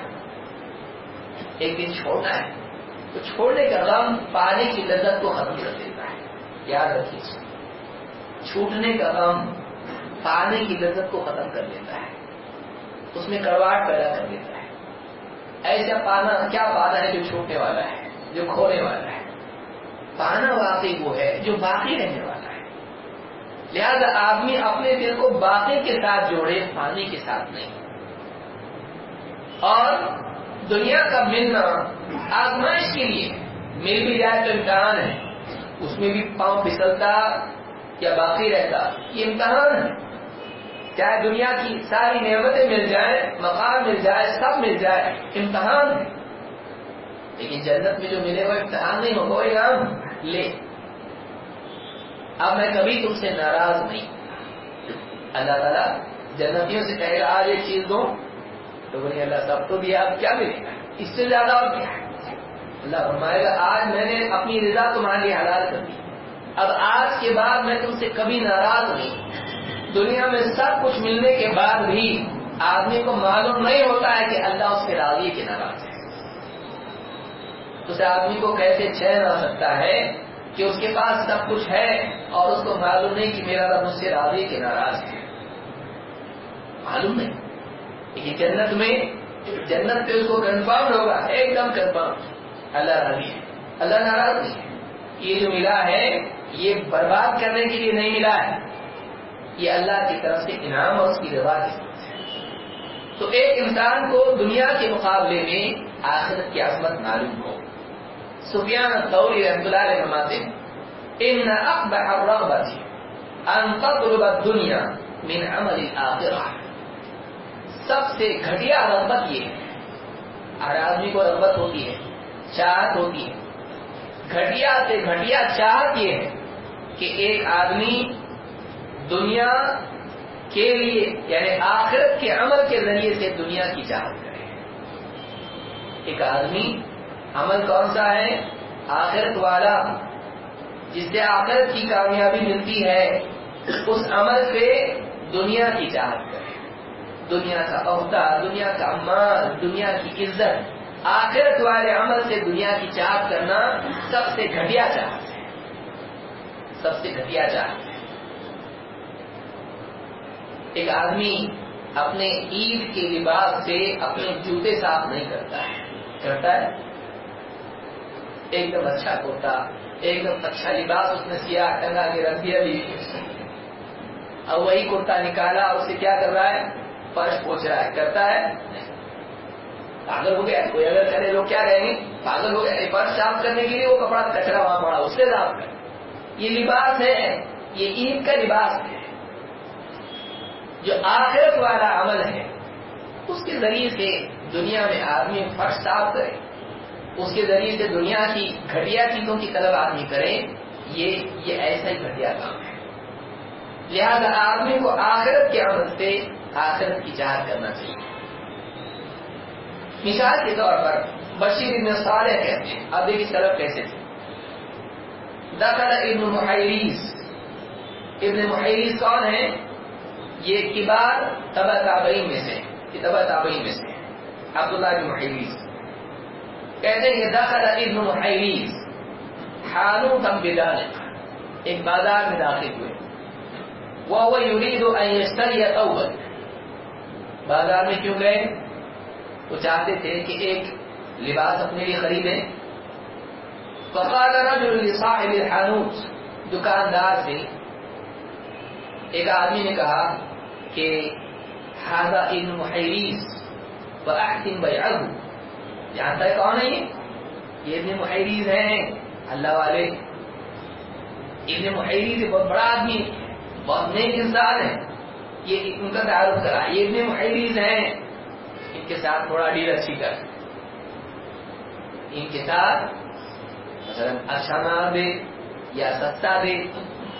ایک دن چھوڑنا ہے۔ تو چھوڑنے کا غم پانی کی لذت کو ختم کر دیتا ہے۔ یاد رکھیے۔ چھوٹنے کا غم پانے کی لذت کو ختم کر دیتا ہے۔ اس میں کرواٹ پیدا کر دیتا ہے۔ ایسا پانا کیا پانا ہے جو چھوٹنے والا ہے، جو کھونے والا ہے؟ پانا واقعی وہ ہے جو باقی رہنے والا ہے۔ لہذا آدمی اپنے دل کو باقی کے ساتھ جوڑے پانی کے ساتھ نہیں۔ اور دنیا کا ملنا آزمائش کے لیے مل بھی جائے تو امتحان ہے۔ اس میں بھی پاؤں پھسلتا یا باقی رہتا، یہ امتحان ہے۔ چاہے دنیا کی ساری نعمتیں مل جائیں، مقام مل جائے، سب مل جائے، امتحان ہے۔ لیکن جنت میں جو ملے وہ امتحان نہیں ہوگا وہ انعام لے۔ اب میں کبھی تم سے ناراض نہیں۔ اللہ تعالیٰ جنتیوں سے کہے گا آج ایک چیز دو۔ تو بولے اللہ سب تو دیا، اب کیا ملے گا؟ اس سے زیادہ اور کیا؟ اللہ فرمائے گا، آج میں نے اپنی رضا تمہارے لیے حلال کر دی۔ اب آج کے بعد میں تم سے کبھی ناراض نہیں۔ دنیا میں سب کچھ ملنے کے بعد بھی آدمی کو معلوم نہیں ہوتا ہے کہ اللہ اس کے راضی کے ناراض ہے۔ اسے آدمی کو کیسے چین آ سکتا ہے؟ کہ اس کے پاس سب کچھ ہے اور اس کو معلوم نہیں کہ میرا رب اس سے راضی کے ناراض ہے۔ معلوم نہیں۔ لیکن جنت میں، جنت پہ اس کو کنفرم ہوگا، ایک دم کنفرم اللہ راضی ہے۔ اللہ ناراض نہیں ہے۔ یہ جو ملا ہے، یہ برباد کرنے کے لیے نہیں ملا ہے۔ یہ اللہ کی طرف سے انعام اور اس کی رضا کی طرف سے۔ تو ایک انسان کو دنیا کے مقابلے میں آخرت کی عظمت معلوم ہو۔ سفیان الثوری رحمۃ اللہ علیہ فرماتے ہیں، ان اقبح الرغبه ان تطلب الدنيا من عمل الاخره سب سے گھٹیا رغبت یہ ہے، ہر آدمی کو رغبت ہوتی ہے، چاہت ہوتی ہے۔ گھٹیا سے گھٹیا چاہت یہ ہے کہ ایک آدمی دنیا کے لیے یعنی آخرت کے عمل کے ذریعے سے دنیا کی چاہت کرے۔ ایک آدمی عمل کون سا ہے؟ آخرت والا۔ جس سے آخرت کی کامیابی ملتی ہے، اس عمل پہ دنیا کی چاہت کرے دنیا کا عہدہ دنیا کا مال، دنیا کی عزت۔ آخرت والے عمل سے دنیا کی چاہت کرنا سب سے گھٹیا چاہت ہے۔ سب سے گھٹیا چاہت۔ ہے ایک آدمی اپنے عید کے لباس سے اپنے جوتے صاف نہیں کرتا۔ ہے کرتا ہے؟ ایک دم اچھا کرتا، ایک دم اچھا لباس اس نے سیا ٹنگا کے رکھ دیا بھی اب وہی کرتا، نکالا اسے کیا کر رہا ہے؟ فرش پوچھ رہا ہے، کرتا ہے۔ پاگل ہو گیا، کوئی اگر کرے لوگ کیا کہیں گے؟ پاگل ہو گیا فرش صاف کرنے کے لیے وہ کپڑا کچرا وہاں پڑا، اس سے صاف کر۔ یہ لباس ہے، یہ عید کا لباس ہے۔ جو آخرت والا عمل ہے، اس کے ذریعے سے دنیا میں آدمی فرش صاف کرے۔ اس کے ذریعے سے دنیا کی گھٹیا چیزوں کی طلب آدمی کرے، یہ یہ ایسا ہی گھٹیا کام ہے۔ لہذا آدمی کو آخرت کے عمل سے آخرت کی چاہت کرنا چاہیے۔ مثال کے طور پر بشیر ابن صالح کہتے ہیں، اب دیکھیے طرف کیسے تھے۔ دخل ابن محیریز ابن محیریز کون ہے یہ کبار تبا تابعین میں سے یہ تابعین میں سے عبداللہ بن محیریز کہتے ہیں کہ دخل ابن محیریز حانو تم بدالک ایک بازار میں داخل ہوئے۔ وہ یرید ان یشتری اول بازار میں کیوں گئے؟ وہ چاہتے تھے کہ ایک لباس اپنے لیے خریدیں۔ فقال رجل لصاحب الحانوت، دکاندار سے ایک آدمی نے کہا کہ هذا ابن محیریز فاحسن بیعه جانتا ہے کون ہے؟ یہ ابن محیریز ہیں۔ اللہ والے۔ ابن محیریز بہت بڑا آدمی بہت نیک انسان ہے۔ یہ ان کا تعارف کرا۔ یہ ابن محیریز ہیں۔ ان کے ساتھ تھوڑا ڈیل اچھی کر۔ ان کے ساتھ مثلا اچھا نہ دے یا سستا دے۔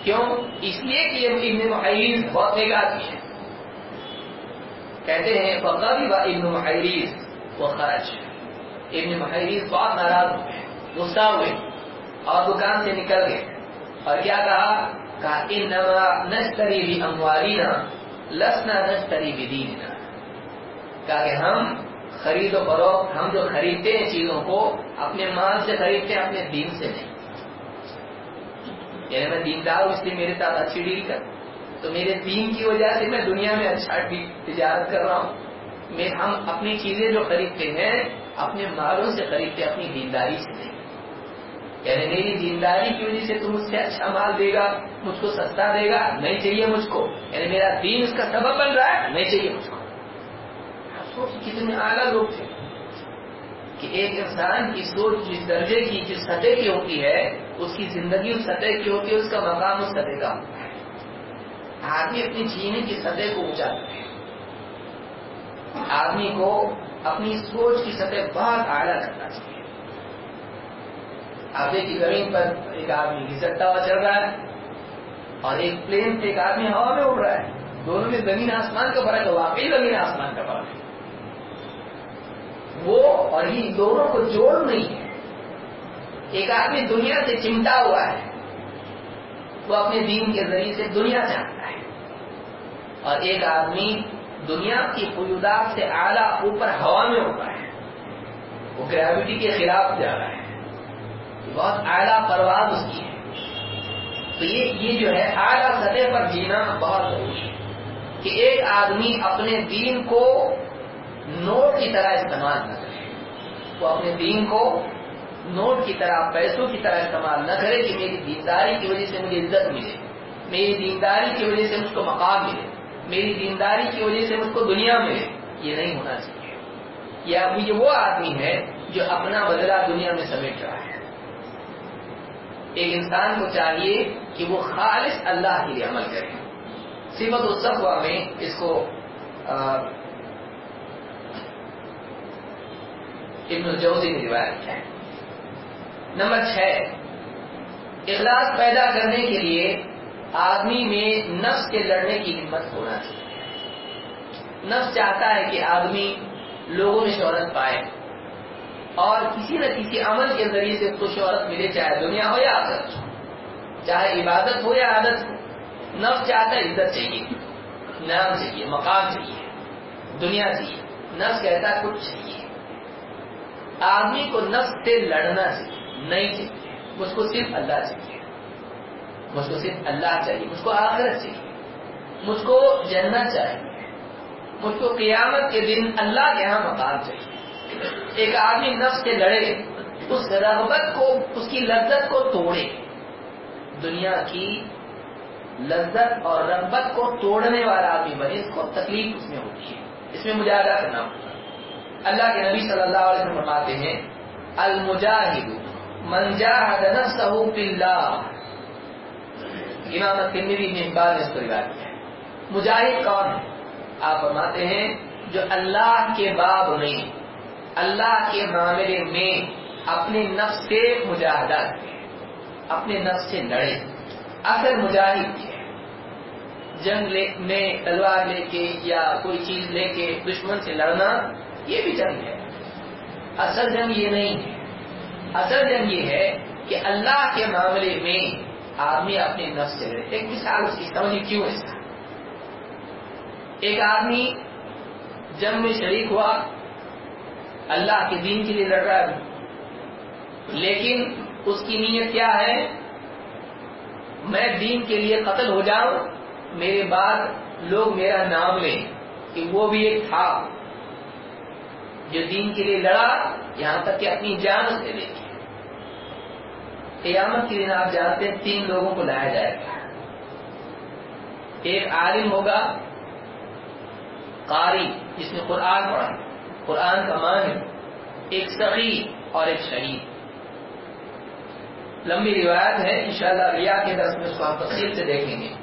کیوں؟ اس لیے کہ یہ ابن محیریز بہت نیک آدمی ہے۔ کہتے ہیں فقبی و ابن محیریز، وہ خرچ ابن محیریز بہت ناراض ہوئے غصہ ہوئے اور دکان سے نکل گئے۔ اور کیا کہا؟ کہا، انما نشتری بھی اموالینا، لسنا نشتری بھی دیننا۔ کہا کہ ہم خرید و فروخت، ہم جو خریدتے ہیں چیزوں کو، اپنے مال سے خریدتے ہیں، اپنے دین سے نہیں۔ یعنی میں دیندار ہوں، اس لیے میرے ساتھ اچھی ڈیل کر۔ تو میرے دین کی وجہ سے میں دنیا میں اچھا تجارت کر رہا ہوں۔ میں ہم اپنی چیزیں جو خریدتے ہیں اپنے مالوں سے خریدتے اپنی دینداری سے نہیں۔ یعنی میری دینداری کی وجہ سے تم مجھ سے اچھا مال دے گا، مجھ کو سستا دے گا، نہیں چاہیے مجھ کو۔ یعنی میرا دین اس کا سبب بن رہا ہے، نہیں چاہیے مجھ کو۔ سوچ کتنے اعلیٰ لوگ تھے کہ ایک انسان کی سوچ جس درجے کی، جس سطح کی ہوتی ہے، اس کی زندگی اس سطح کی ہوتی ہے، اس کا مقام اس سطح کا۔ ہوتا ہے آدمی اپنی جینے کی سطح کو اونچا کرتے آدمی کو اپنی سوچ کی سطح بہت اعلیٰ کرنا چاہیے۔ آپ دیکھیے زمین پر ایک آدمی گھسٹتا ہوا چل رہا ہے اور ایک پلین سے ایک آدمی ہوا میں اڑ رہا ہے۔ دونوں میں زمین آسمان کا فرق ہے، واقعی زمین آسمان کا فرق ہے۔ وہ اور یہ دونوں کو جوڑ نہیں ہے ایک آدمی دنیا سے چمٹا ہوا ہے، وہ اپنے دین کے ذریعے سے دنیا چاہتا ہے۔ اور ایک آدمی دنیا کی قیودات سے اعلیٰ اوپر ہوا میں ہوتا ہے۔ وہ گریوٹی کے خلاف جا رہا ہے۔ بہت اعلیٰ پرواز اس کی ہے۔ تو یہ یہ جو ہے، اعلیٰ سطح پر جینا بہت ضروری ہے۔ کہ ایک آدمی اپنے دین کو نوٹ کی طرح استعمال نہ کرے۔ وہ اپنے دین کو نوٹ کی طرح، پیسوں کی طرح استعمال نہ کرے کہ میری دینداری کی وجہ سے مجھے عزت ملے۔ میری دینداری کی وجہ سے مجھ کو مقام ملے۔ میری دینداری کی وجہ سے مجھ کو دنیا ملے یہ نہیں ہونا چاہیے۔ یہ یہ وہ آدمی ہے جو اپنا بدلہ دنیا میں سمیٹ رہا ہے۔ ایک انسان کو چاہیے کہ وہ خالص اللہ کے لیے عمل کرے۔ سمت الصفا میں اس کو ابن الجوزی نے روایت کیا ہے۔ نمبر چھ، اخلاص پیدا کرنے کے لیے آدمی میں نفس کے لڑنے کی ہمت ہونا چاہیے۔ نفس چاہتا ہے کہ آدمی لوگوں میں شہرت پائے اور کسی نہ کسی عمل کے ذریعے سے اس کو شہرت ملے، چاہے دنیا ہو یا عادت چاہے عبادت ہو یا عادت ہو، نفس چاہتا ہے عزت چاہیے نام چاہیے، مقام چاہیے، دنیا چاہیے۔ نفس کہتا ہے کچھ چاہیے۔ آدمی کو نفس سے لڑنا چاہیے، نہیں چاہیے مجھ کو صرف اللہ چاہیے۔ مجھ کو صرف اللہ چاہیے، مجھ کو آخرت چاہیے، مجھ کو جنت چاہیے، مجھ کو قیامت کے دن اللہ کے یہاں مقام چاہیے۔ ایک آدمی نفس سے لڑے، اس رغبت کو، اس کی لذت کو توڑے۔ دنیا کی لذت اور رغبت کو توڑنے والا آدمی بنے، اس کو تکلیف اس میں ہوتی ہے۔ اس میں مجاہدہ کرنا ہوتا اللہ کے نبی صلی اللہ علیہ وسلم فرماتے ہیں، المجاہد من جاہد نفسہ امام ترمذی نے بعد اس کو روایت کیا مجاہد کون ہے آپ فرماتے ہیں، جو اللہ کے باب میں، اللہ کے معاملے میں اپنے نفس سے مجاہدہ کرے اپنے نفس سے لڑے۔ اصل مجاہد ہے جنگ لے، میں تلوار لے کے یا کوئی چیز لے کے دشمن سے لڑنا، یہ بھی جنگ ہے۔ اصل جنگ یہ نہیں ہے۔ اصل جنگ یہ ہے کہ اللہ کے معاملے میں آدمی اپنے نفس سے لڑے۔ ایک مثال اس کی سمجھے کیوں ایسا ایک آدمی جنگ میں شریک ہوا، اللہ کے دین کے لیے لڑ رہا ہے، لیکن اس کی نیت کیا ہے؟ میں دین کے لیے قتل ہو جاؤں، میرے بعد لوگ میرا نام لیں، کہ وہ بھی ایک تھا جو دین کے لیے لڑا، یہاں تک کہ اپنی جان اس نے دیکھی قیامت کے دن آپ جانتے ہیں تین لوگوں کو لایا جائے گا۔ ایک عالم ہوگا، قاری، جس نے قرآن پڑھا قرآن کا مان ایک سخی اور ایک شہید۔ لمبی روایت ہے، انشاءاللہ ریا کے درس میں اس کو ہم تفصیل سے دیکھیں گے۔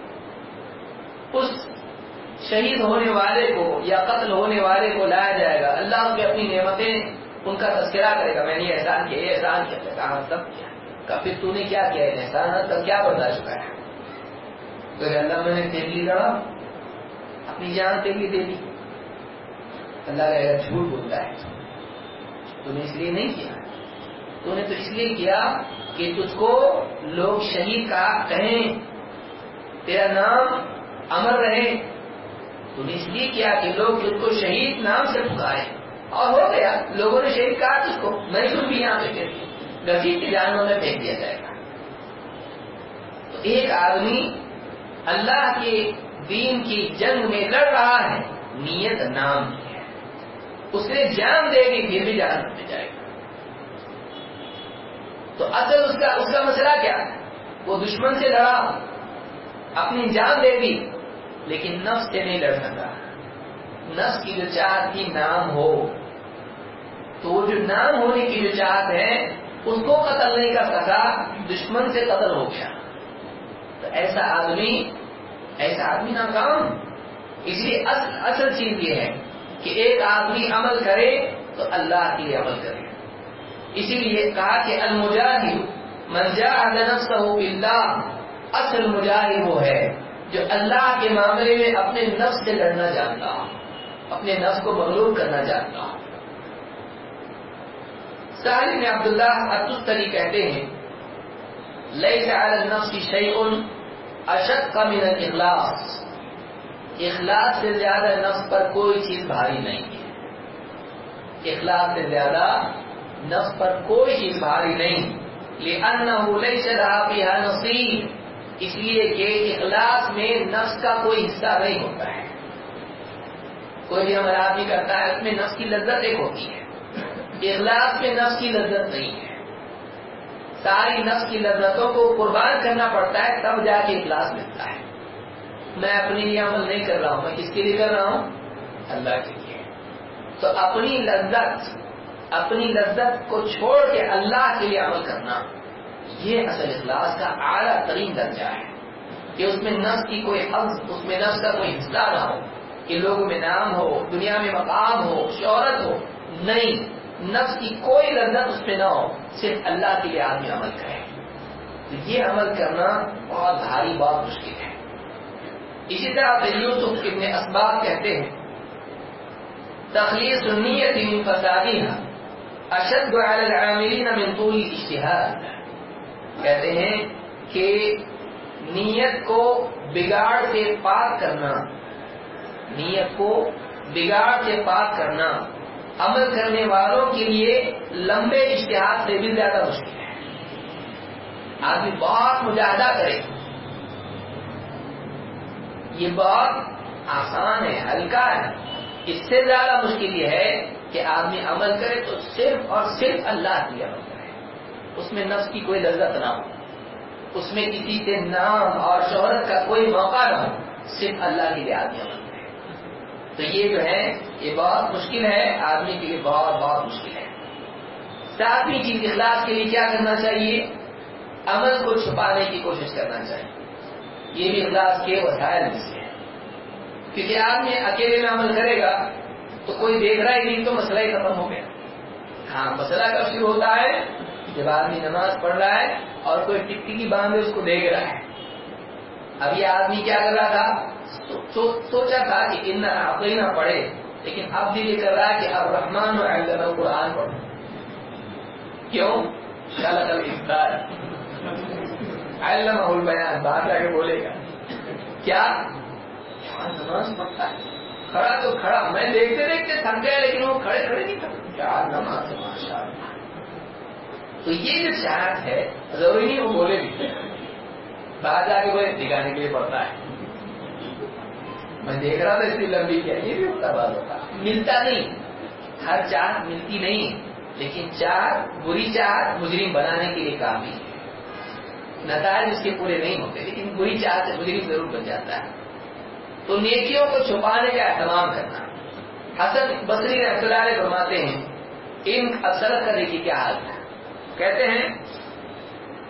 اس شہید ہونے والے کو یا قتل ہونے والے کو لایا جائے گا۔ اللہ ان کی اپنی نعمتیں ان کا تذکرہ کرے گا۔ میں نے احسان کیا، یہ احسان کیا کہا تب کیا؟ کہ پھر تو نے کیا کیا احسان تب کیا برداشت چکا ہے؟ تو اللہ میں نے تیل لی لڑا اپنی جان تیلی دے دی۔ اللہ کا جھوٹ بولتا ہے۔ تو نے اس لیے نہیں کیا۔ تو نے تو اس لیے کیا کہ تجھ کو لوگ شہید کا کہیں، تیرا نام امر رہے۔ تو نے اس لیے کیا کہ لوگ تجھ کو شہید نام سے پکارے۔ اور ہو گیا، لوگوں نے شہید کہا تجھ کو۔ میں تم بھی یہاں پہ پھر گفی کے جانوں میں پھینک دیا جائے گا۔ تو ایک آدمی اللہ کے دین کی جنگ میں لڑ رہا ہے، نیت نام کی ہے۔ اس نے جان دے گی پھر بھی جان میں جائے گا۔ تو اصل اس کا اس کا مسئلہ کیا ہے؟ وہ دشمن سے لڑا، اپنی جان دے دی، لیکن نفس سے نہیں لڑ سکا۔ نفس کی جو چاہت کی نام ہو، تو وہ جو نام ہونے کی جو چاہت ہے اس کو قتل نہیں کر سکا، دشمن سے قتل ہو گیا۔ تو ایسا آدمی ایسا آدمی ناکام۔ اس لیے اصل اصل چیز یہ ہے کہ ایک آدمی عمل کرے تو اللہ کے لیے عمل کرے۔ اسی لیے کہا کہ المجاہد منجاہد نفسہ اصل مجاہد وہ ہے جو اللہ کے معاملے میں اپنے نفس سے لڑنا جانتا ہو اپنے نفس کو مغلوب کرنا جانتا۔ ہو سہل میں عبداللہ اتستری کہتے ہیں لئی سے النفس کی شعی اشد کا من اخلاص اخلاص سے زیادہ نفس پر کوئی چیز بھاری نہیں ہے۔ اخلاص سے زیادہ نفس پر کوئی چیز بھاری نہیں۔ لأنه ليس لها فيها نصیب اس لیے کہ اخلاص میں نفس کا کوئی حصہ نہیں ہوتا ہے۔ کوئی بھی عمل آدمی کرتا ہے، اس میں نفس کی لذت ایک ہوتی ہے۔ اخلاص میں نفس کی لذت نہیں ہے۔ ساری نفس کی لذتوں کو قربان کرنا پڑتا ہے، تب جا کے اخلاص ملتا ہے۔ میں اپنے لیے عمل نہیں کر رہا ہوں، میں کس کے لیے کر رہا ہوں؟ اللہ کے لیے۔ تو اپنی لذت اپنی لذت کو چھوڑ کے اللہ کے لیے عمل کرنا، یہ اصل اخلاص کا اعلیٰ ترین درجہ ہے۔ کہ اس میں نفس کی کوئی حفظ، اس میں نفس کا کوئی حصہ نہ ہو، کہ لوگوں میں نام ہو، دنیا میں مقام ہو، شہرت ہو، نہیں۔ نفس کی کوئی لذت اس میں نہ ہو، صرف اللہ کے لیے آدمی عمل کرے۔ تو یہ عمل کرنا بہت بھاری بہت مشکل ہے۔ اسی طرح یوسف ابن اسباب کہتے ہیں، تخلیص نیت من اشد على العاملین من طول اجتہاد کہتے ہیں کہ نیت کو بگاڑ سے پاک کرنا، نیت کو بگاڑ سے پاک کرنا عمل کرنے والوں کے لیے لمبے اشتہار سے بھی زیادہ مشکل ہے۔ آدمی بہت مجاہدہ کرے۔ یہ بہت آسان ہے، ہلکا ہے۔ اس سے زیادہ مشکل یہ ہے کہ آدمی عمل کرے تو صرف اور صرف اللہ کی عمل کرے۔ اس میں نفس کی کوئی لذت نہ ہو۔ اس میں کسی سے نام اور شہرت کا کوئی موقع نہ ہو۔ صرف اللہ کے لیے آدمی عمل کرے تو یہ جو ہے، یہ بہت مشکل ہے، آدمی کے لیے بہت بہت مشکل ہے۔ ساتویں چیز اخلاص کے لیے کیا کرنا چاہیے؟ عمل کو چھپانے کی کوشش کرنا چاہیے۔ یہ بھی اخلاص کے وسائل میں سے ہے کیونکہ آدمی اکیلے میں عمل کرے گا، تو کوئی دیکھ رہا ہی نہیں، تو مسئلہ ہی ختم ہو گیا۔ ہاں مسئلہ کب شروع ہوتا ہے؟ جب آدمی نماز پڑھ رہا ہے اور کوئی ٹکٹی کی باندھ اس کو دیکھ رہا ہے۔ اب یہ آدمی کیا کر رہا تھا؟ سوچا تھا کہ ان عقلی نہ پڑھے لیکن اب دل یہ کر رہا ہے کہ اب رحمان اور اللہ قرآن پڑھو۔ کیوں؟ خلق الافطار علمہ البیان باہر جا کے بولے گا۔ کیا؟ نماز پڑھتا ہے۔ کھڑا تو کھڑا۔ میں دیکھتے دیکھتے تھک گیا لیکن وہ کھڑے کھڑے نہیں تھک کیا نماز ماشاء اللہ تو یہ جو چاہت ہے ضروری نہیں وہ بولے بھی۔ باہر جا کے وہ دکھانے کے لیے پڑتا ہے۔ میں دیکھ رہا تھا اس لیے لمبی کیا، یہ بھی ہوتا بات ہوتا۔ ملتا نہیں۔ ہر چاہت ملتی نہیں، لیکن چاہت بری چاہت مجرم بنانے کے لیے کام کافی ہے نتائج اس کے پورے نہیں ہوتے، لیکن بری چاہت سے مجرم ضرور بن جاتا ہے۔ تو نیکیوں کو چھپانے کا اہتمام کرنا۔ حسن بصری رحمۃ اللہ علیہ فرماتے ہیں، ان اثر کرنے کی کیا حال ہے۔ کہتے ہیں،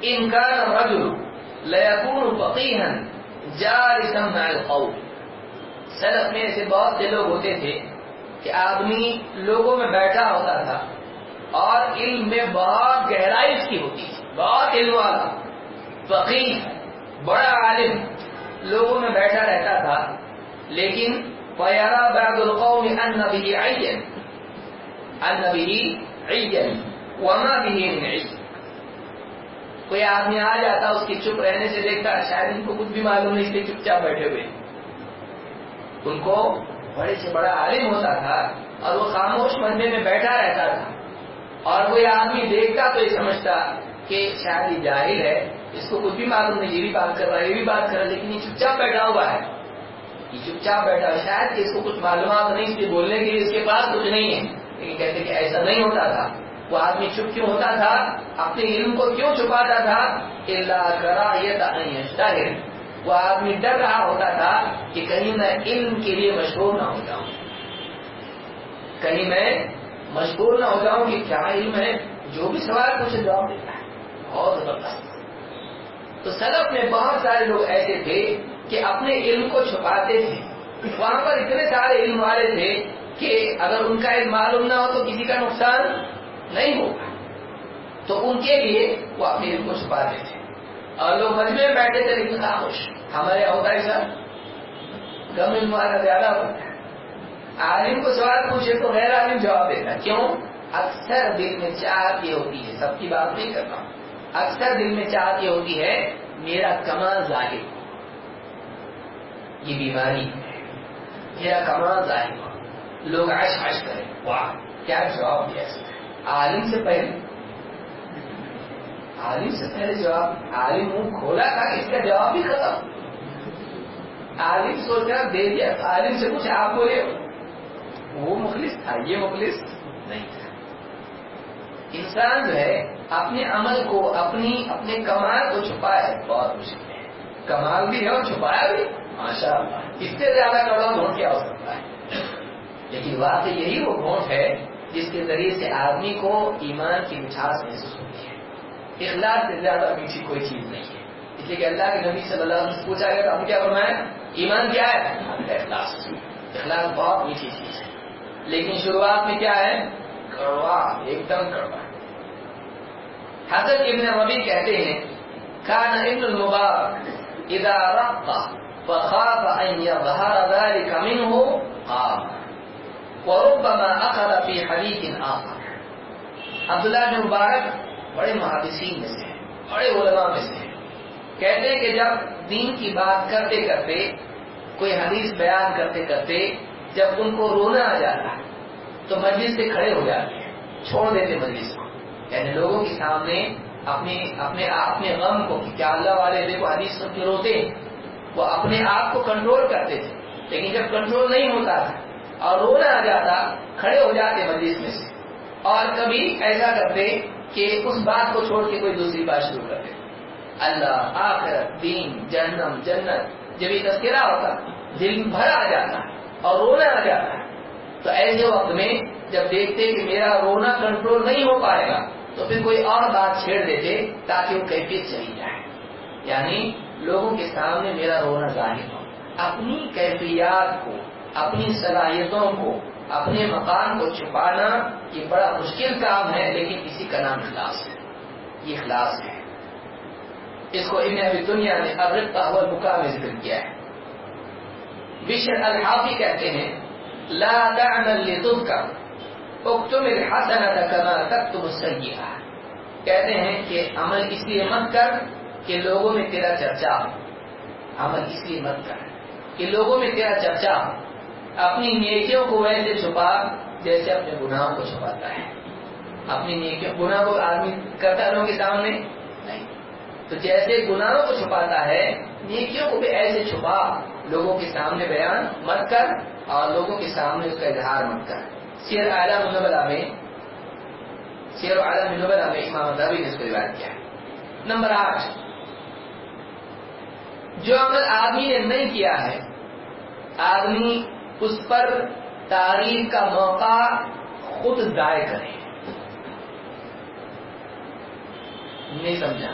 ان کا رجل لیکون فقیہن جالسا مع سلف میں ایسے بہت سے لوگ ہوتے تھے کہ آدمی لوگوں میں بیٹھا ہوتا تھا اور علم میں بہت گہرائی اس کی ہوتی تھی، بہت علم والا۔ فقیر بڑا عالم، لوگوں میں بیٹھا رہتا تھا۔ لیکن فیارا بعض القوم ان به عین ان به عین وما به من کوئی آدمی آ جاتا، اس کے چپ رہنے سے دیکھتا، شاید ان کو کچھ بھی معلوم نہیں تھے چپ چاپ بیٹھے ہوئے۔ ان کو بڑے سے بڑا عالم ہوتا تھا اور وہ خاموش مندے میں بیٹھا رہتا تھا۔ اور کوئی آدمی دیکھتا تو یہ سمجھتا کہ شاید یہ جاہل ہے، اس کو کچھ بھی معلوم نہیں، یہ بھی بات کر رہا ہے، یہ بھی بات کر رہا ہے، لیکن یہ چپ چاپ بیٹھا ہوا ہے۔ یہ چپ چاپ بیٹھا ہے شاید کہ اس کو کچھ معلومات نہیں، اس بولنے کے لیے اس کے پاس کچھ نہیں ہے۔ لیکن کہتے کہ ایسا نہیں ہوتا تھا۔ وہ آدمی چپ کیوں ہوتا تھا؟ اپنے علم کو کیوں چھپاتا تھا؟ اللہ کرا یہ وہ آدمی ڈر رہا ہوتا تھا کہ کہیں میں علم کے لیے مشہور نہ ہو جاؤں۔ کہیں میں مشغول نہ ہو جاؤں کہ کیا علم ہے؟ جو بھی سوال پوچھے جواب دیتا ہے۔ بہت زبردست۔ تو سلف میں بہت سارے لوگ ایسے تھے کہ اپنے علم کو چھپاتے تھے۔ وہاں پر اتنے سارے علم والے تھے کہ اگر ان کا علم معلوم نہ ہو تو کسی کا نقصان نہیں ہوگا۔ تو ان کے لیے وہ اپنے علم کو چھپاتے تھے۔ اور لوگ مجمے میں بیٹھے تھے لیکن خاموش۔ ہمارے ہوتا ہے سر کم علم والا زیادہ ہوتا ہے عالم کو سوال پوچھے تو غیر عالم جواب دیتا کیوں؟ اکثر دل میں چاہت یہ ہوتی ہے، سب کی بات نہیں کرتا اکثر دل میں چاہت یہ ہوتی ہے، میرا کمال ظاہر۔ ہو یہ بیماری ہے۔ میرا کمال ظاہر۔ ہو لوگ عش عش کریں۔ واہ، کیا جواب دیا اس عالم سے پہلے عالم سے پہلے جواب، عالم منہ کھولا تھا کہ اس کا جواب بھی ختم۔ عالم سوچ دے دیا عالم سے کچھ آپ بولے۔ وہ مخلص تھا، یہ مخلص نہیں تھا۔ انسان جو ہے، اپنے عمل کو، اپنی، اپنے کمال کو چھپایا بہت مشکل ہے۔ کمال بھی ہے اور چھپایا بھی ماشاء اللہ اس سے زیادہ کڑوا گھونٹ کیا ہو سکتا ہے۔ لیکن واقعی یہی وہ گھونٹ ہے جس کے ذریعے سے آدمی کو ایمان کی مٹھاس محسوس ہوتی اخلاق سے زیادہ میٹھی کوئی چیز نہیں ہے۔ اس لیے کہ اللہ کے نبی صلی اللہ علیہ وسلم پوچھا گیا تو ہم کیا فرمایا ایمان کیا ہے؟ اخلاص۔ اخلاق بہت میٹھی چیز ہے۔ لیکن شروعات میں کیا ہے؟ کڑوا، ایک دم کڑوا۔ حضرت ابن ربی کہتے ہیں، کان ابن المبارک اذا رق فخاف ان يظهر ذلك منه قام وربما اخذ في حديث اخر عبداللہ بن مبارک بڑے محدثین میں سے ہیں، بڑے علماء میں سے ہیں۔ کہتے ہیں کہ جب دین کی بات کرتے کرتے، کوئی حدیث بیان کرتے کرتے جب ان کو رونا آ جاتا ہے، تو مجلس سے کھڑے ہو جاتے ہیں، چھوڑ دیتے مجلس کو۔ یعنی لوگوں کے سامنے اپنے اپنے اپنے غم کو کیا اللہ والے دیکھو حدیث سن کے روتے وہ اپنے آپ کو کنٹرول کرتے تھے، لیکن جب کنٹرول نہیں ہوتا تھا اور رونا آ جاتا، کھڑے ہو جاتے مجلس میں سے۔ اور کبھی ایسا کرتے کہ اس بات کو چھوڑ کے کوئی دوسری بات شروع کرتے اللہ، آخرت، دین، جہنم، جنت، جب یہ تذکرہ ہوتا، دل بھر آ جاتا اور رونا آ جاتا۔ تو ایسے وقت میں جب دیکھتے کہ میرا رونا کنٹرول نہیں ہو پائے گا، تو پھر کوئی اور بات چھیڑ دیتے تاکہ وہ کیفیت چلی جائے۔ یعنی لوگوں کے سامنے میرا رونا ظاہر ہو۔ اپنی کیفیات کو، اپنی صلاحیتوں کو اپنے مقام کو چھپانا یہ بڑا مشکل کام ہے، لیکن اسی کا نام اخلاص ہے۔ یہ اخلاص ہے۔ اس کو ابن ابی دنیا نے اغرتا ہوا بکا میں ذکر کیا ہے۔ بشر الحافی کہتے ہیں، لا تعمل لتذكر اكتم الحسنة كما تكتب السيئة کہتے ہیں کہ عمل اس لیے مت کر کہ لوگوں میں تیرا چرچا ہو۔ عمل اس لیے مت کر کہ لوگوں میں تیرا چرچا ہو۔ اپنی نیکیوں کو ویسے چھپا جیسے اپنے گناہوں کو چھپاتا ہے۔ اپنی نیکیوں گناہ کو آدمی کرتا لوگوں کے سامنے؟ نہیں۔ تو جیسے گناہوں کو چھپاتا ہے، نیکیوں کو بھی ایسے چھپا، لوگوں کے سامنے بیان مت کر اور لوگوں کے سامنے اس کا اظہار مت کر۔ سیر اعلیٰ منوبلا میں، سیر اعلیٰ منوبلا میں امام ادبی نے اس کو روایت کیا ہے۔ نمبر آٹھ۔ جو عمل آدمی نے نہیں کیا ہے، آدمی اس پر تعریف کا موقع خود ضائع کرے۔ نہیں سمجھا۔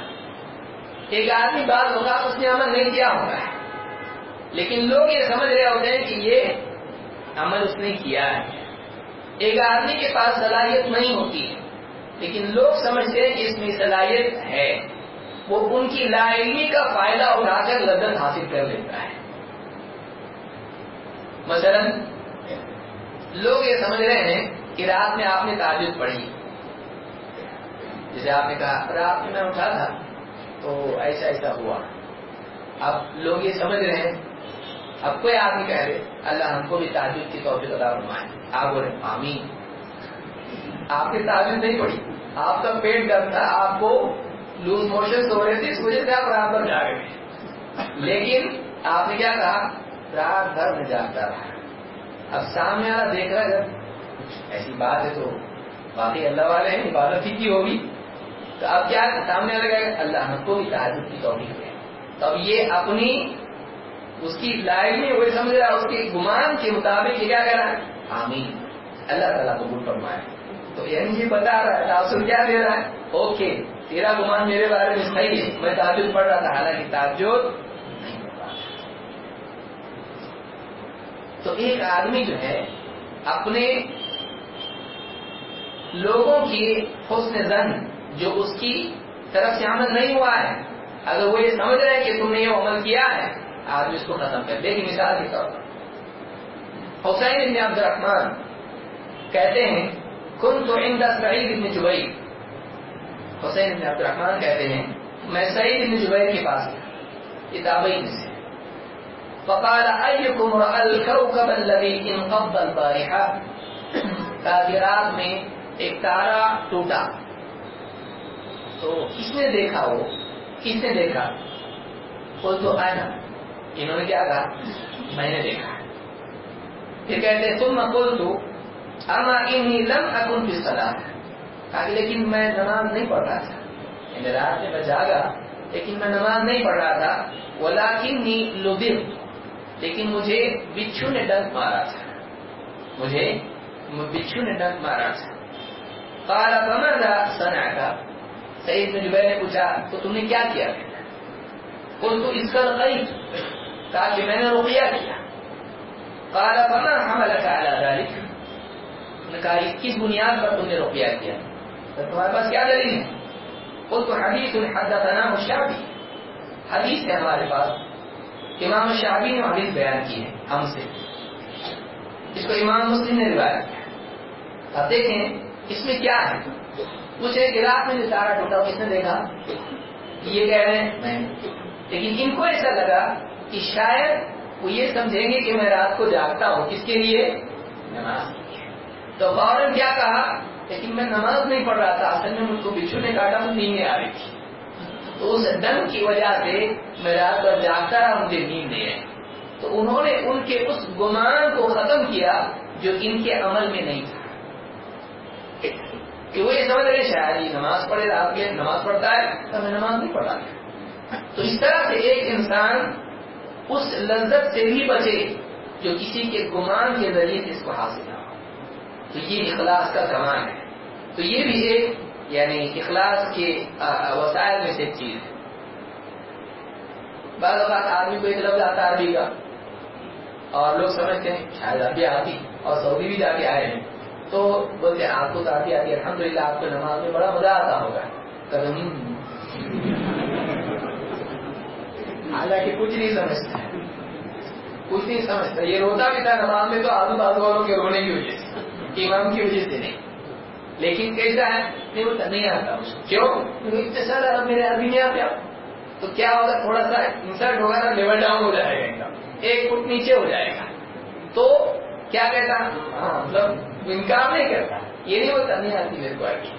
ایک آدمی بعض اوقات اس نے عمل نہیں کیا ہوتا ہے، لیکن لوگ یہ سمجھ رہے ہوتے ہیں کہ یہ عمل اس نے کیا ہے۔ ایک آدمی کے پاس صلاحیت نہیں ہوتی ہے لیکن لوگ سمجھتے ہیں کہ اس میں صلاحیت ہے۔ وہ ان کی لا علمی کا فائدہ اٹھا کر لذت حاصل کر لیتا ہے۔ مثلا، لوگ یہ سمجھ رہے ہیں کہ رات میں آپ نے تعجب پڑھی۔ جیسے آپ نے کہا، رات میں میں اٹھا تھا تو ایسا ایسا ہوا۔ اب لوگ یہ سمجھ رہے ہیں۔ اب کوئی آدمی کہہ رہے اللہ ہم کو بھی تعجب کی توفیق عطا فرمائے۔ آپ بولے، آمین۔ آپ کی تعجب نہیں پڑی آپ کا پیٹ درد تھا، آپ کو لوز موشن ہو رہے تھے، اس وجہ سے آپ رات بھر جا گئے لیکن آپ نے کیا کہا؟ رات بھر میں جاگتا رہا اب سامنے والا دیکھ رہا جب ایسی بات ہے تو باقی اللہ والے ہیں، عبادت ہی کی ہوگی۔ تو اب کیا سامنے والا کہ اللہ ہم کو بھی تعجب کی توفیق ہے تو اب یہ اپنی، اس کی لائن میں وہی سمجھ رہا اس کے گمان کے مطابق یہ کیا کہہ رہا ہے؟ آمین۔ اللہ تعالیٰ قبول فرمائے۔ تو یعنی یہ جی بتا رہا ہے، تاثر کیا دے رہا ہے؟ اوکے تیرا گمان میرے بارے میں صحیح ہے، میں تعجب پڑھ رہا تھا، حالانکہ تعجب نہیں پڑھ رہا تو ایک آدمی جو ہے، اپنے لوگوں کی حسن زن جو اس کی طرف سے عمل نہیں ہوا ہے، اگر وہ یہ سمجھ رہے ہیں کہ تم نے یہ عمل کیا ہے، آدمی اس کو ختم کر لیکن مثال کے طور پر۔ حسین ابن عبد الرحمان کہتے ہیں کن تو ان کا سعید ابن جبئی حسین ابن عبد الرحمان کہتے ہیں، میں سعید ابن جبیر کے پاس گیا۔ یہ سے فقال ايكم راى الكوكب الذي انقض البارحه کہ رات میں ایک تارا ٹوٹا۔ تو کس نے دیکھا وہ؟ کس نے دیکھا؟ وہ تو آنا انہوں نے کیا کہا؟ میں نے دیکھا۔ پھر کہتے تم قلت اما اني لم اكن في الصلاه کہا لیکن میں نماز نہیں پڑھ رہا تھا۔ یعنی رات میں میں جاگا، لیکن میں نماز نہیں پڑھ رہا تھا۔ ولكني لبثت لیکن مجھے بچھو نے ڈنک مارا تھا۔ مجھے بچھو نے ڈنک مارا تھا۔ قال، فماذا صنعت؟ سعید بن جبیر نے پوچھا، تو تم نے کیا کیا؟ قلت، اس کا غیب کہا کہ میں نے رقیہ کیا۔ قال، فما حملك على ذلك نے کہا کس بنیاد پر تم نے رقیہ کیا؟ تو تمہارے پاس کیا دلیل ہے؟ قلت، حدیث حدثنا الشعبی حدیث ہے ہمارے پاس۔ امام شعبی نے حدیث بیان کی ہے ہم سے۔ اس کو امام مسلم نے روایت کیا۔ اب دیکھیں اس میں کیا ہے۔ پوچھے کہ رات میں جو تارا ٹوٹا کس نے دیکھا یہ کہہ رہے ہیں۔ میں لیکن ان کو ایسا لگا کہ شاید وہ یہ سمجھیں گے کہ میں رات کو جاگتا ہوں۔ کس کے لیے؟ نماز تو فوراً کیا کہا؟ لیکن میں نماز نہیں پڑھ رہا تھا، اصل میں مجھ کو بچھو نے کاٹا تو نیندیں آ رہی تھی تو اس ڈنگ کی وجہ سے میں رات بھر جاگتا رہا مجھے نیند نہیں آئی۔ تو انہوں نے ان کے اس گمان کو ختم کیا جو ان کے عمل میں نہیں تھا۔ کہ وہ یہ سمجھ رہے شاید جی، یہ نماز پڑھے رات کے نماز پڑھتا ہے، تو میں نماز نہیں پڑھا۔ تو اس طرح سے ایک انسان اس لذت سے بھی بچے جو کسی کے گمان کے ذریعے سے اس کو حاصل نہ ہو۔ تو یہ اخلاص کا کمان ہے۔ تو یہ بھی ایک یعنی اخلاص کے وسائل میں سے ایک چیز ہے۔ بعض اوقات آدمی کو ایک لفظ آتا عربی کا، اور لوگ سمجھتے ہیں، شاید عربی آتی، اور سعودی بھی جا کے آئے ہیں۔ تو بولتے ہیں، آپ کو تو عربی آتی ہے الحمد للہ آپ کو نماز میں بڑا مزہ آتا ہوگا۔ قدم حالانکہ کچھ نہیں سمجھتا ہے کچھ نہیں سمجھتا یہ روتا بھی تھا نماز میں تو آزو بازو والوں کے رونے کی وجہ سے امام کی وجہ سے نہیں۔ لیکن کیسا ہے، نہیں وہ نہیں آتا کیوں؟ اتنے میرے ابھی نہیں آتے تو کیا ہوگا، تھوڑا سا انسرٹ ہوگا نا لیول ڈاؤن ہو جائے گا ایک فٹ نیچے ہو جائے گا۔ تو کیا کہتا ہاں مطلب انکار نہیں کرتا۔ یہ نہیں ہوتا، نہیں آتی میرے کو آگے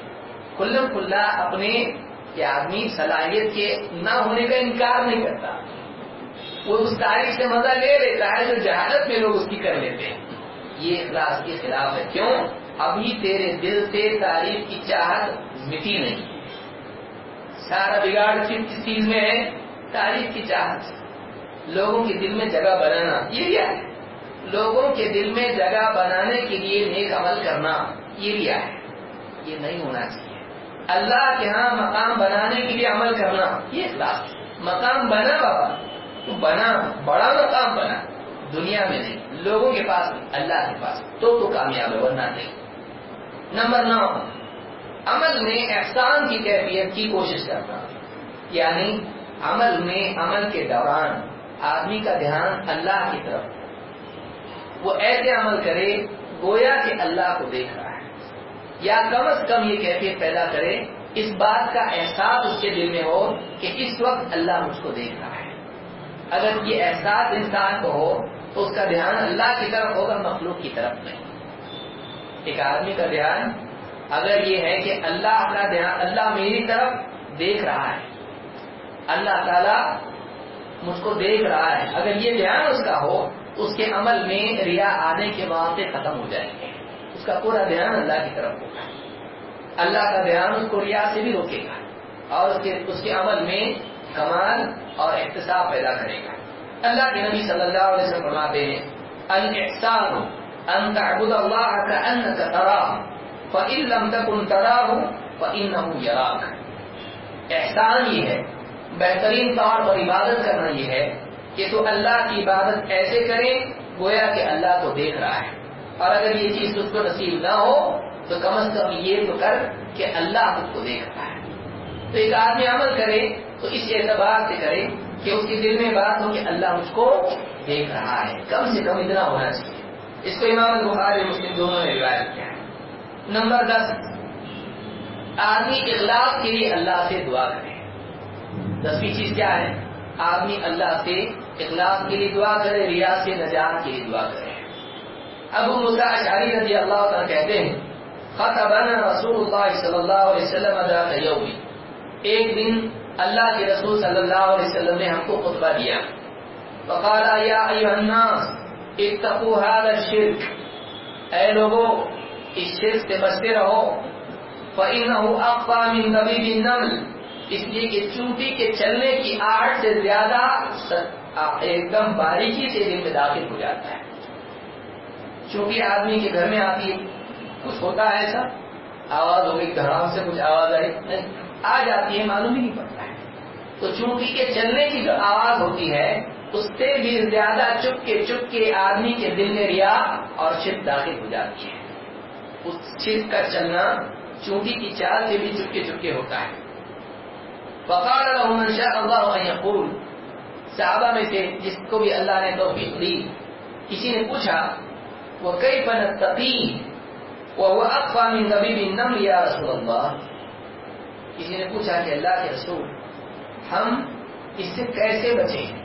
کلم کھلا اپنے کہ آدمی صلاحیت کے نہ ہونے کا انکار نہیں کرتا۔ وہ اس تاریخ سے مزہ لے لیتا ہے جو جہالت میں لوگ اس کی کر لیتے ہیں۔ یہ اخلاص کے خلاف ہے۔ کیوں؟ ابھی تیرے دل سے تعریف کی چاہت مٹی نہیں۔ سارا بگاڑ کس چیز میں ہے تعریف کی چاہت۔ لوگوں کے دل میں جگہ بنانا، یہ کیا ہے لوگوں کے دل میں جگہ بنانے کے لیے نیک عمل کرنا، یہ کیا ہے یہ نہیں ہونا چاہیے۔ اللہ کے ہاں مقام بنانے کے لیے عمل کرنا، یہ اخلاق مقام بنا بابا، تو بنا، بڑا مقام بنا۔ دنیا میں نہیں، لوگوں کے پاس اللہ کے پاس۔ تو تو کامیاب ہے، ورنہ نہیں۔ نمبر نو، عمل میں احسان کی کیفیت کی کوشش کرنا۔ یعنی عمل میں عمل کے دوران آدمی کا دھیان اللہ کی طرف۔ وہ ایسے عمل کرے گویا کہ اللہ کو دیکھ رہا ہے۔ یا کم از کم یہ کیفیت پیدا کرے اس بات کا احساس اس کے دل میں ہو کہ اس وقت اللہ مجھ کو دیکھ رہا ہے۔ اگر یہ احساس انسان کو ہو تو اس کا دھیان اللہ کی طرف ہوگا، مخلوق کی طرف نہیں۔ ایک آدمی کا دھیان اگر یہ ہے کہ اللہ اپنا دھیان اللہ میری طرف دیکھ رہا ہے، اللہ تعالی مجھ کو دیکھ رہا ہے، اگر یہ دھیان اس کا ہو، اس کے عمل میں ریا آنے کے مواقع ختم ہو جائیں گے۔ اس کا پورا دھیان اللہ کی طرف ہوگا۔ اللہ کا دھیان اس کو ریا سے بھی روکے گا اور اس کے اس کے عمل میں کمال اور احتساب پیدا کرے گا۔ اللہ کے نبی صلی اللہ علیہ وسلم فرماتے ہیں الاحسان ان تعبد اللہ كانك تراه. فان لم تكن تراه فانه يراك. احسان یہ ہے. بہترین طور پر عبادت کرنا یہ ہے کہ تو اللہ کی عبادت ایسے کرے، گویا کہ اللہ کو دیکھ رہا ہے۔ اور اگر یہ چیز تجھ کو نصیب نہ ہو، تو کم از کم یہ تو کر کہ اللہ تجھ کو دیکھ رہا ہے۔ تو ایک آدمی عمل کرے، تو اس اعتبار سے کرے کہ اس کے دل میں بات ہو کہ اللہ مجھ کو دیکھ رہا ہے۔ کم سے کم اتنا ہونا چاہیے۔ اس کو امام بخاری مسلم دونوں نے روایت کیا ہے۔ نمبر دس، آدمی اخلاق کے لیے اللہ سے دعا کرے۔ دسویں چیز کیا ہے؟ آدمی اللہ سے اخلاق کے لیے دعا کرے، ریا سے نجات کے لیے دعا کرے۔ ابو مسا اشاری رضی اللہ تعالیٰ کہتے ہیں، خطبنا رسول اللہ صلی اللہ علیہ وسلم ذات یوم ایک دن اللہ کے رسول صلی اللہ علیہ وسلم نے ہم کو خطبہ دیا۔ فقال یا ایها الناس اتقوا هذا الشرك. اے لوگوں اس شرک سے بچتے رہو. فإنه أقوى من دبيب النمل. اس لیے کہ چونٹی کے چلنے کی آہٹ سے زیادہ ایک دم باریکی سے دل میں داخل ہو جاتا ہے. چونٹی آدمی کے گھر میں آتی ہے کچھ ہوتا ہے ایسا؟ آواز ہو گئی گھرام سے کچھ آواز آئی. آ جاتی ہے، معلوم ہی نہیں پڑتا ہے. تو چونٹی کے چلنے کی جو آواز ہوتی ہے اس سے بھی زیادہ چپ کے چپ کے آدمی کے دل میں ریا اور چپ داخل ہو جاتی ہے۔ اس چپ کا چلنا چونٹی کی چال سے بھی چپکے چپکے ہوتا ہے۔ فقال له من شاء صحابہ میں سے جس کو بھی اللہ نے توفیق دی، کسی نے پوچھا وہ کئی پن تقی وہ اقوا من دبیب النمل یا رسول اللہ کسی نے پوچھا کہ اللہ کے رسول، ہم اس سے کیسے بچیں؟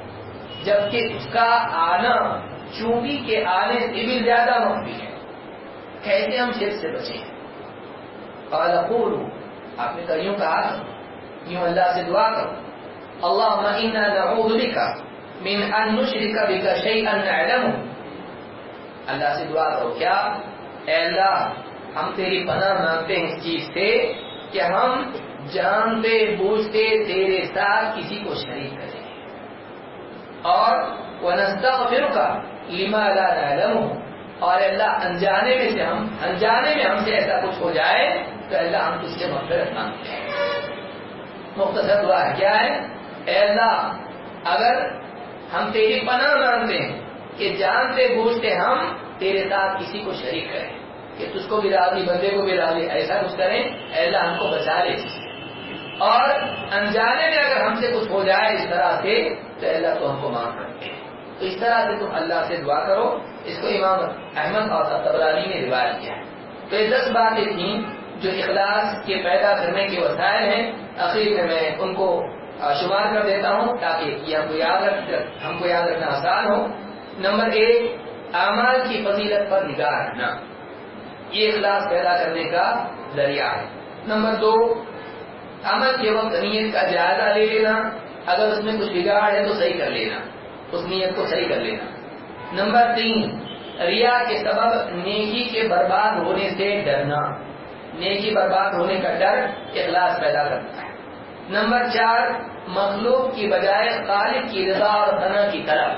جبکہ اس کا آنا چونٹی کے آنے سے بھی زیادہ مخفی ہے۔ کیسے ہم شرک سے بچیں۔ قال قولوا آپ نے کہا یوں کہا یوں اللہ سے دعا کرو۔ اللهم انا نعوذ بك من ان نشرك بك شيئا نعلمه۔ اللہ سے دعا کرو، کیا؟ اے اللہ، ہم تیری پناہ مانگتے ہیں اس چیز سے کہ ہم جانتے بوجھتے تیرے ساتھ کسی کو شریک کریں۔ اور ونستغفرك لما لا نعلمه۔ اور اللہ انجانے میں سے ہم انجانے میں ہم سے ایسا کچھ ہو جائے تو اللہ ہم تجھ سے مغفرت مانگتے ہیں۔ مختصر دعا ہے۔ کیا ہے؟ اے اللہ، اگر ہم تیری پناہ مانگتے ہیں کہ جانتے بوجھتے ہم تیرے ساتھ کسی کو شریک کریں، کہ تجھ کو بھی راضی، بندے کو بھی راضی، ایسا کچھ کریں، اے اللہ ہم کو بچا لے۔ اور انجانے میں اگر ہم سے کچھ ہو جائے اس طرح سے، تو اللہ تو ہم کو معاف رکھتے ہیں تو اس طرح سے تم اللہ سے دعا کرو۔ اس کو امام احمد اور تبرانی نے روایت کیا ہے۔ تو یہ دس باتیں تھیں جو اخلاص کے پیدا کرنے کے وسائل ہیں۔ اخیر میں میں ان کو شمار کر دیتا ہوں تاکہ یہ ہم کو یاد رکھ ہم کو یاد رکھنا آسان ہو۔ نمبر ایک، اعمال کی فضیلت پر نگاہ رکھنا۔ یہ اخلاص پیدا کرنے کا ذریعہ ہے۔ نمبر دو عمل کے وقت نیت کا جائزہ لے لینا، اگر اس میں کچھ بگاڑ ہے تو صحیح کر لینا۔ اس نیت کو صحیح کر لینا۔ نمبر تین، ریا کے سبب نیکی کے برباد ہونے سے ڈرنا۔ نیکی برباد ہونے کا ڈر اخلاص پیدا کرتا ہے۔ نمبر چار، مخلوق کی بجائے خالق کی رضا اور ثنا کی طرف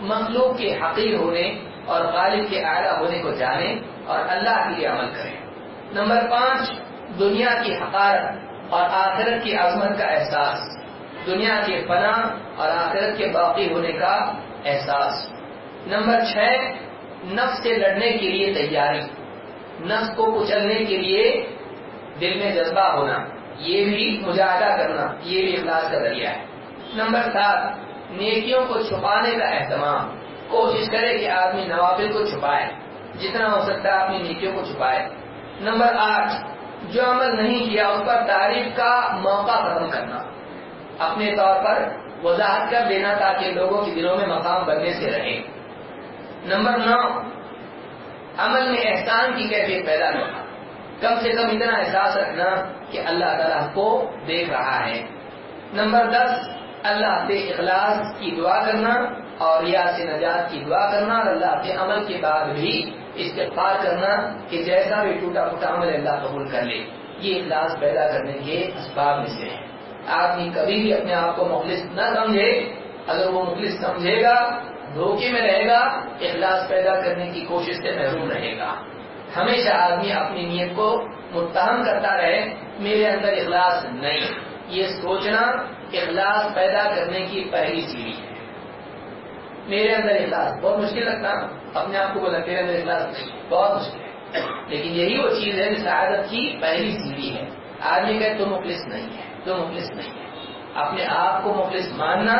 مخلوق کے حقیر ہونے اور خالق کے اعلیٰ ہونے کو جانے اور اللہ کے لیے عمل کریں نمبر پانچ، دنیا کی حقارت۔ اور آخرت کی عظمت کا احساس، دنیا کے پناہ اور آخرت کے باقی ہونے کا احساس۔ نمبر چھ، نفس سے لڑنے کے لیے تیاری۔ نفس کو کچلنے کے لیے دل میں جذبہ ہونا، یہ بھی مجاہدہ کرنا، یہ بھی اخلاص کا ذریعہ ہے۔ نمبر سات، نیکیوں کو چھپانے کا اہتمام۔ کوشش کرے کہ آدمی نوافل کو چھپائے، جتنا ہو سکتا ہے اپنی نیکیوں کو چھپائے۔ نمبر آٹھ جو عمل نہیں کیا، اس پر تعریف کا موقع ختم کرنا۔ اپنے طور پر وضاحت کر دینا تاکہ لوگوں کے دلوں میں مقام بننے سے رہے۔ نمبر نو، عمل میں احسان کی کیفیت پیدا کرنا۔ کم سے کم اتنا احساس رکھنا کہ اللہ تعالیٰ کو دیکھ رہا ہے۔ نمبر دس، اللہ سے اخلاص کی دعا کرنا۔ اور ریا سے نجات کی دعا کرنا اور اللہ کے عمل کے بعد بھی استغفار کرنا کہ جیسا بھی ٹوٹا پھوٹا عمل اللہ قبول کر لے، یہ اخلاص پیدا کرنے کے اسباب میں سے ہے آدمی کبھی بھی اپنے آپ کو مخلص نہ سمجھے، اگر وہ مخلص سمجھے گا، دھوکے میں رہے گا، اخلاص پیدا کرنے کی کوشش سے محروم رہے گا۔ ہمیشہ آدمی اپنی نیت کو متہم کرتا رہے، میرے اندر اخلاص نہیں۔ یہ سوچنا اخلاص پیدا کرنے کی پہلی سیڑھی ہے۔ میرے اندر اخلاص، بہت مشکل لگتا اپنے آپ کو بولا میرے اندر اخلاص نہیں، بہت مشکل ہے۔ لیکن یہی وہ چیز ہے جو سعادت کی پہلی سیڑھی ہے۔ آدمی کہ تو مخلص نہیں ہے، تو مخلص نہیں ہے۔ اپنے آپ کو مخلص ماننا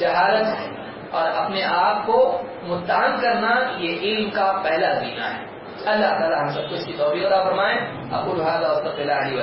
جہالت ہے اور اپنے آپ کو متعن کرنا یہ علم کا پہلا زینہ ہے۔ اللہ تعالیٰ ہم سب کو اس کی توفیق عطا فرمائے۔ ابو الحاظ اور علی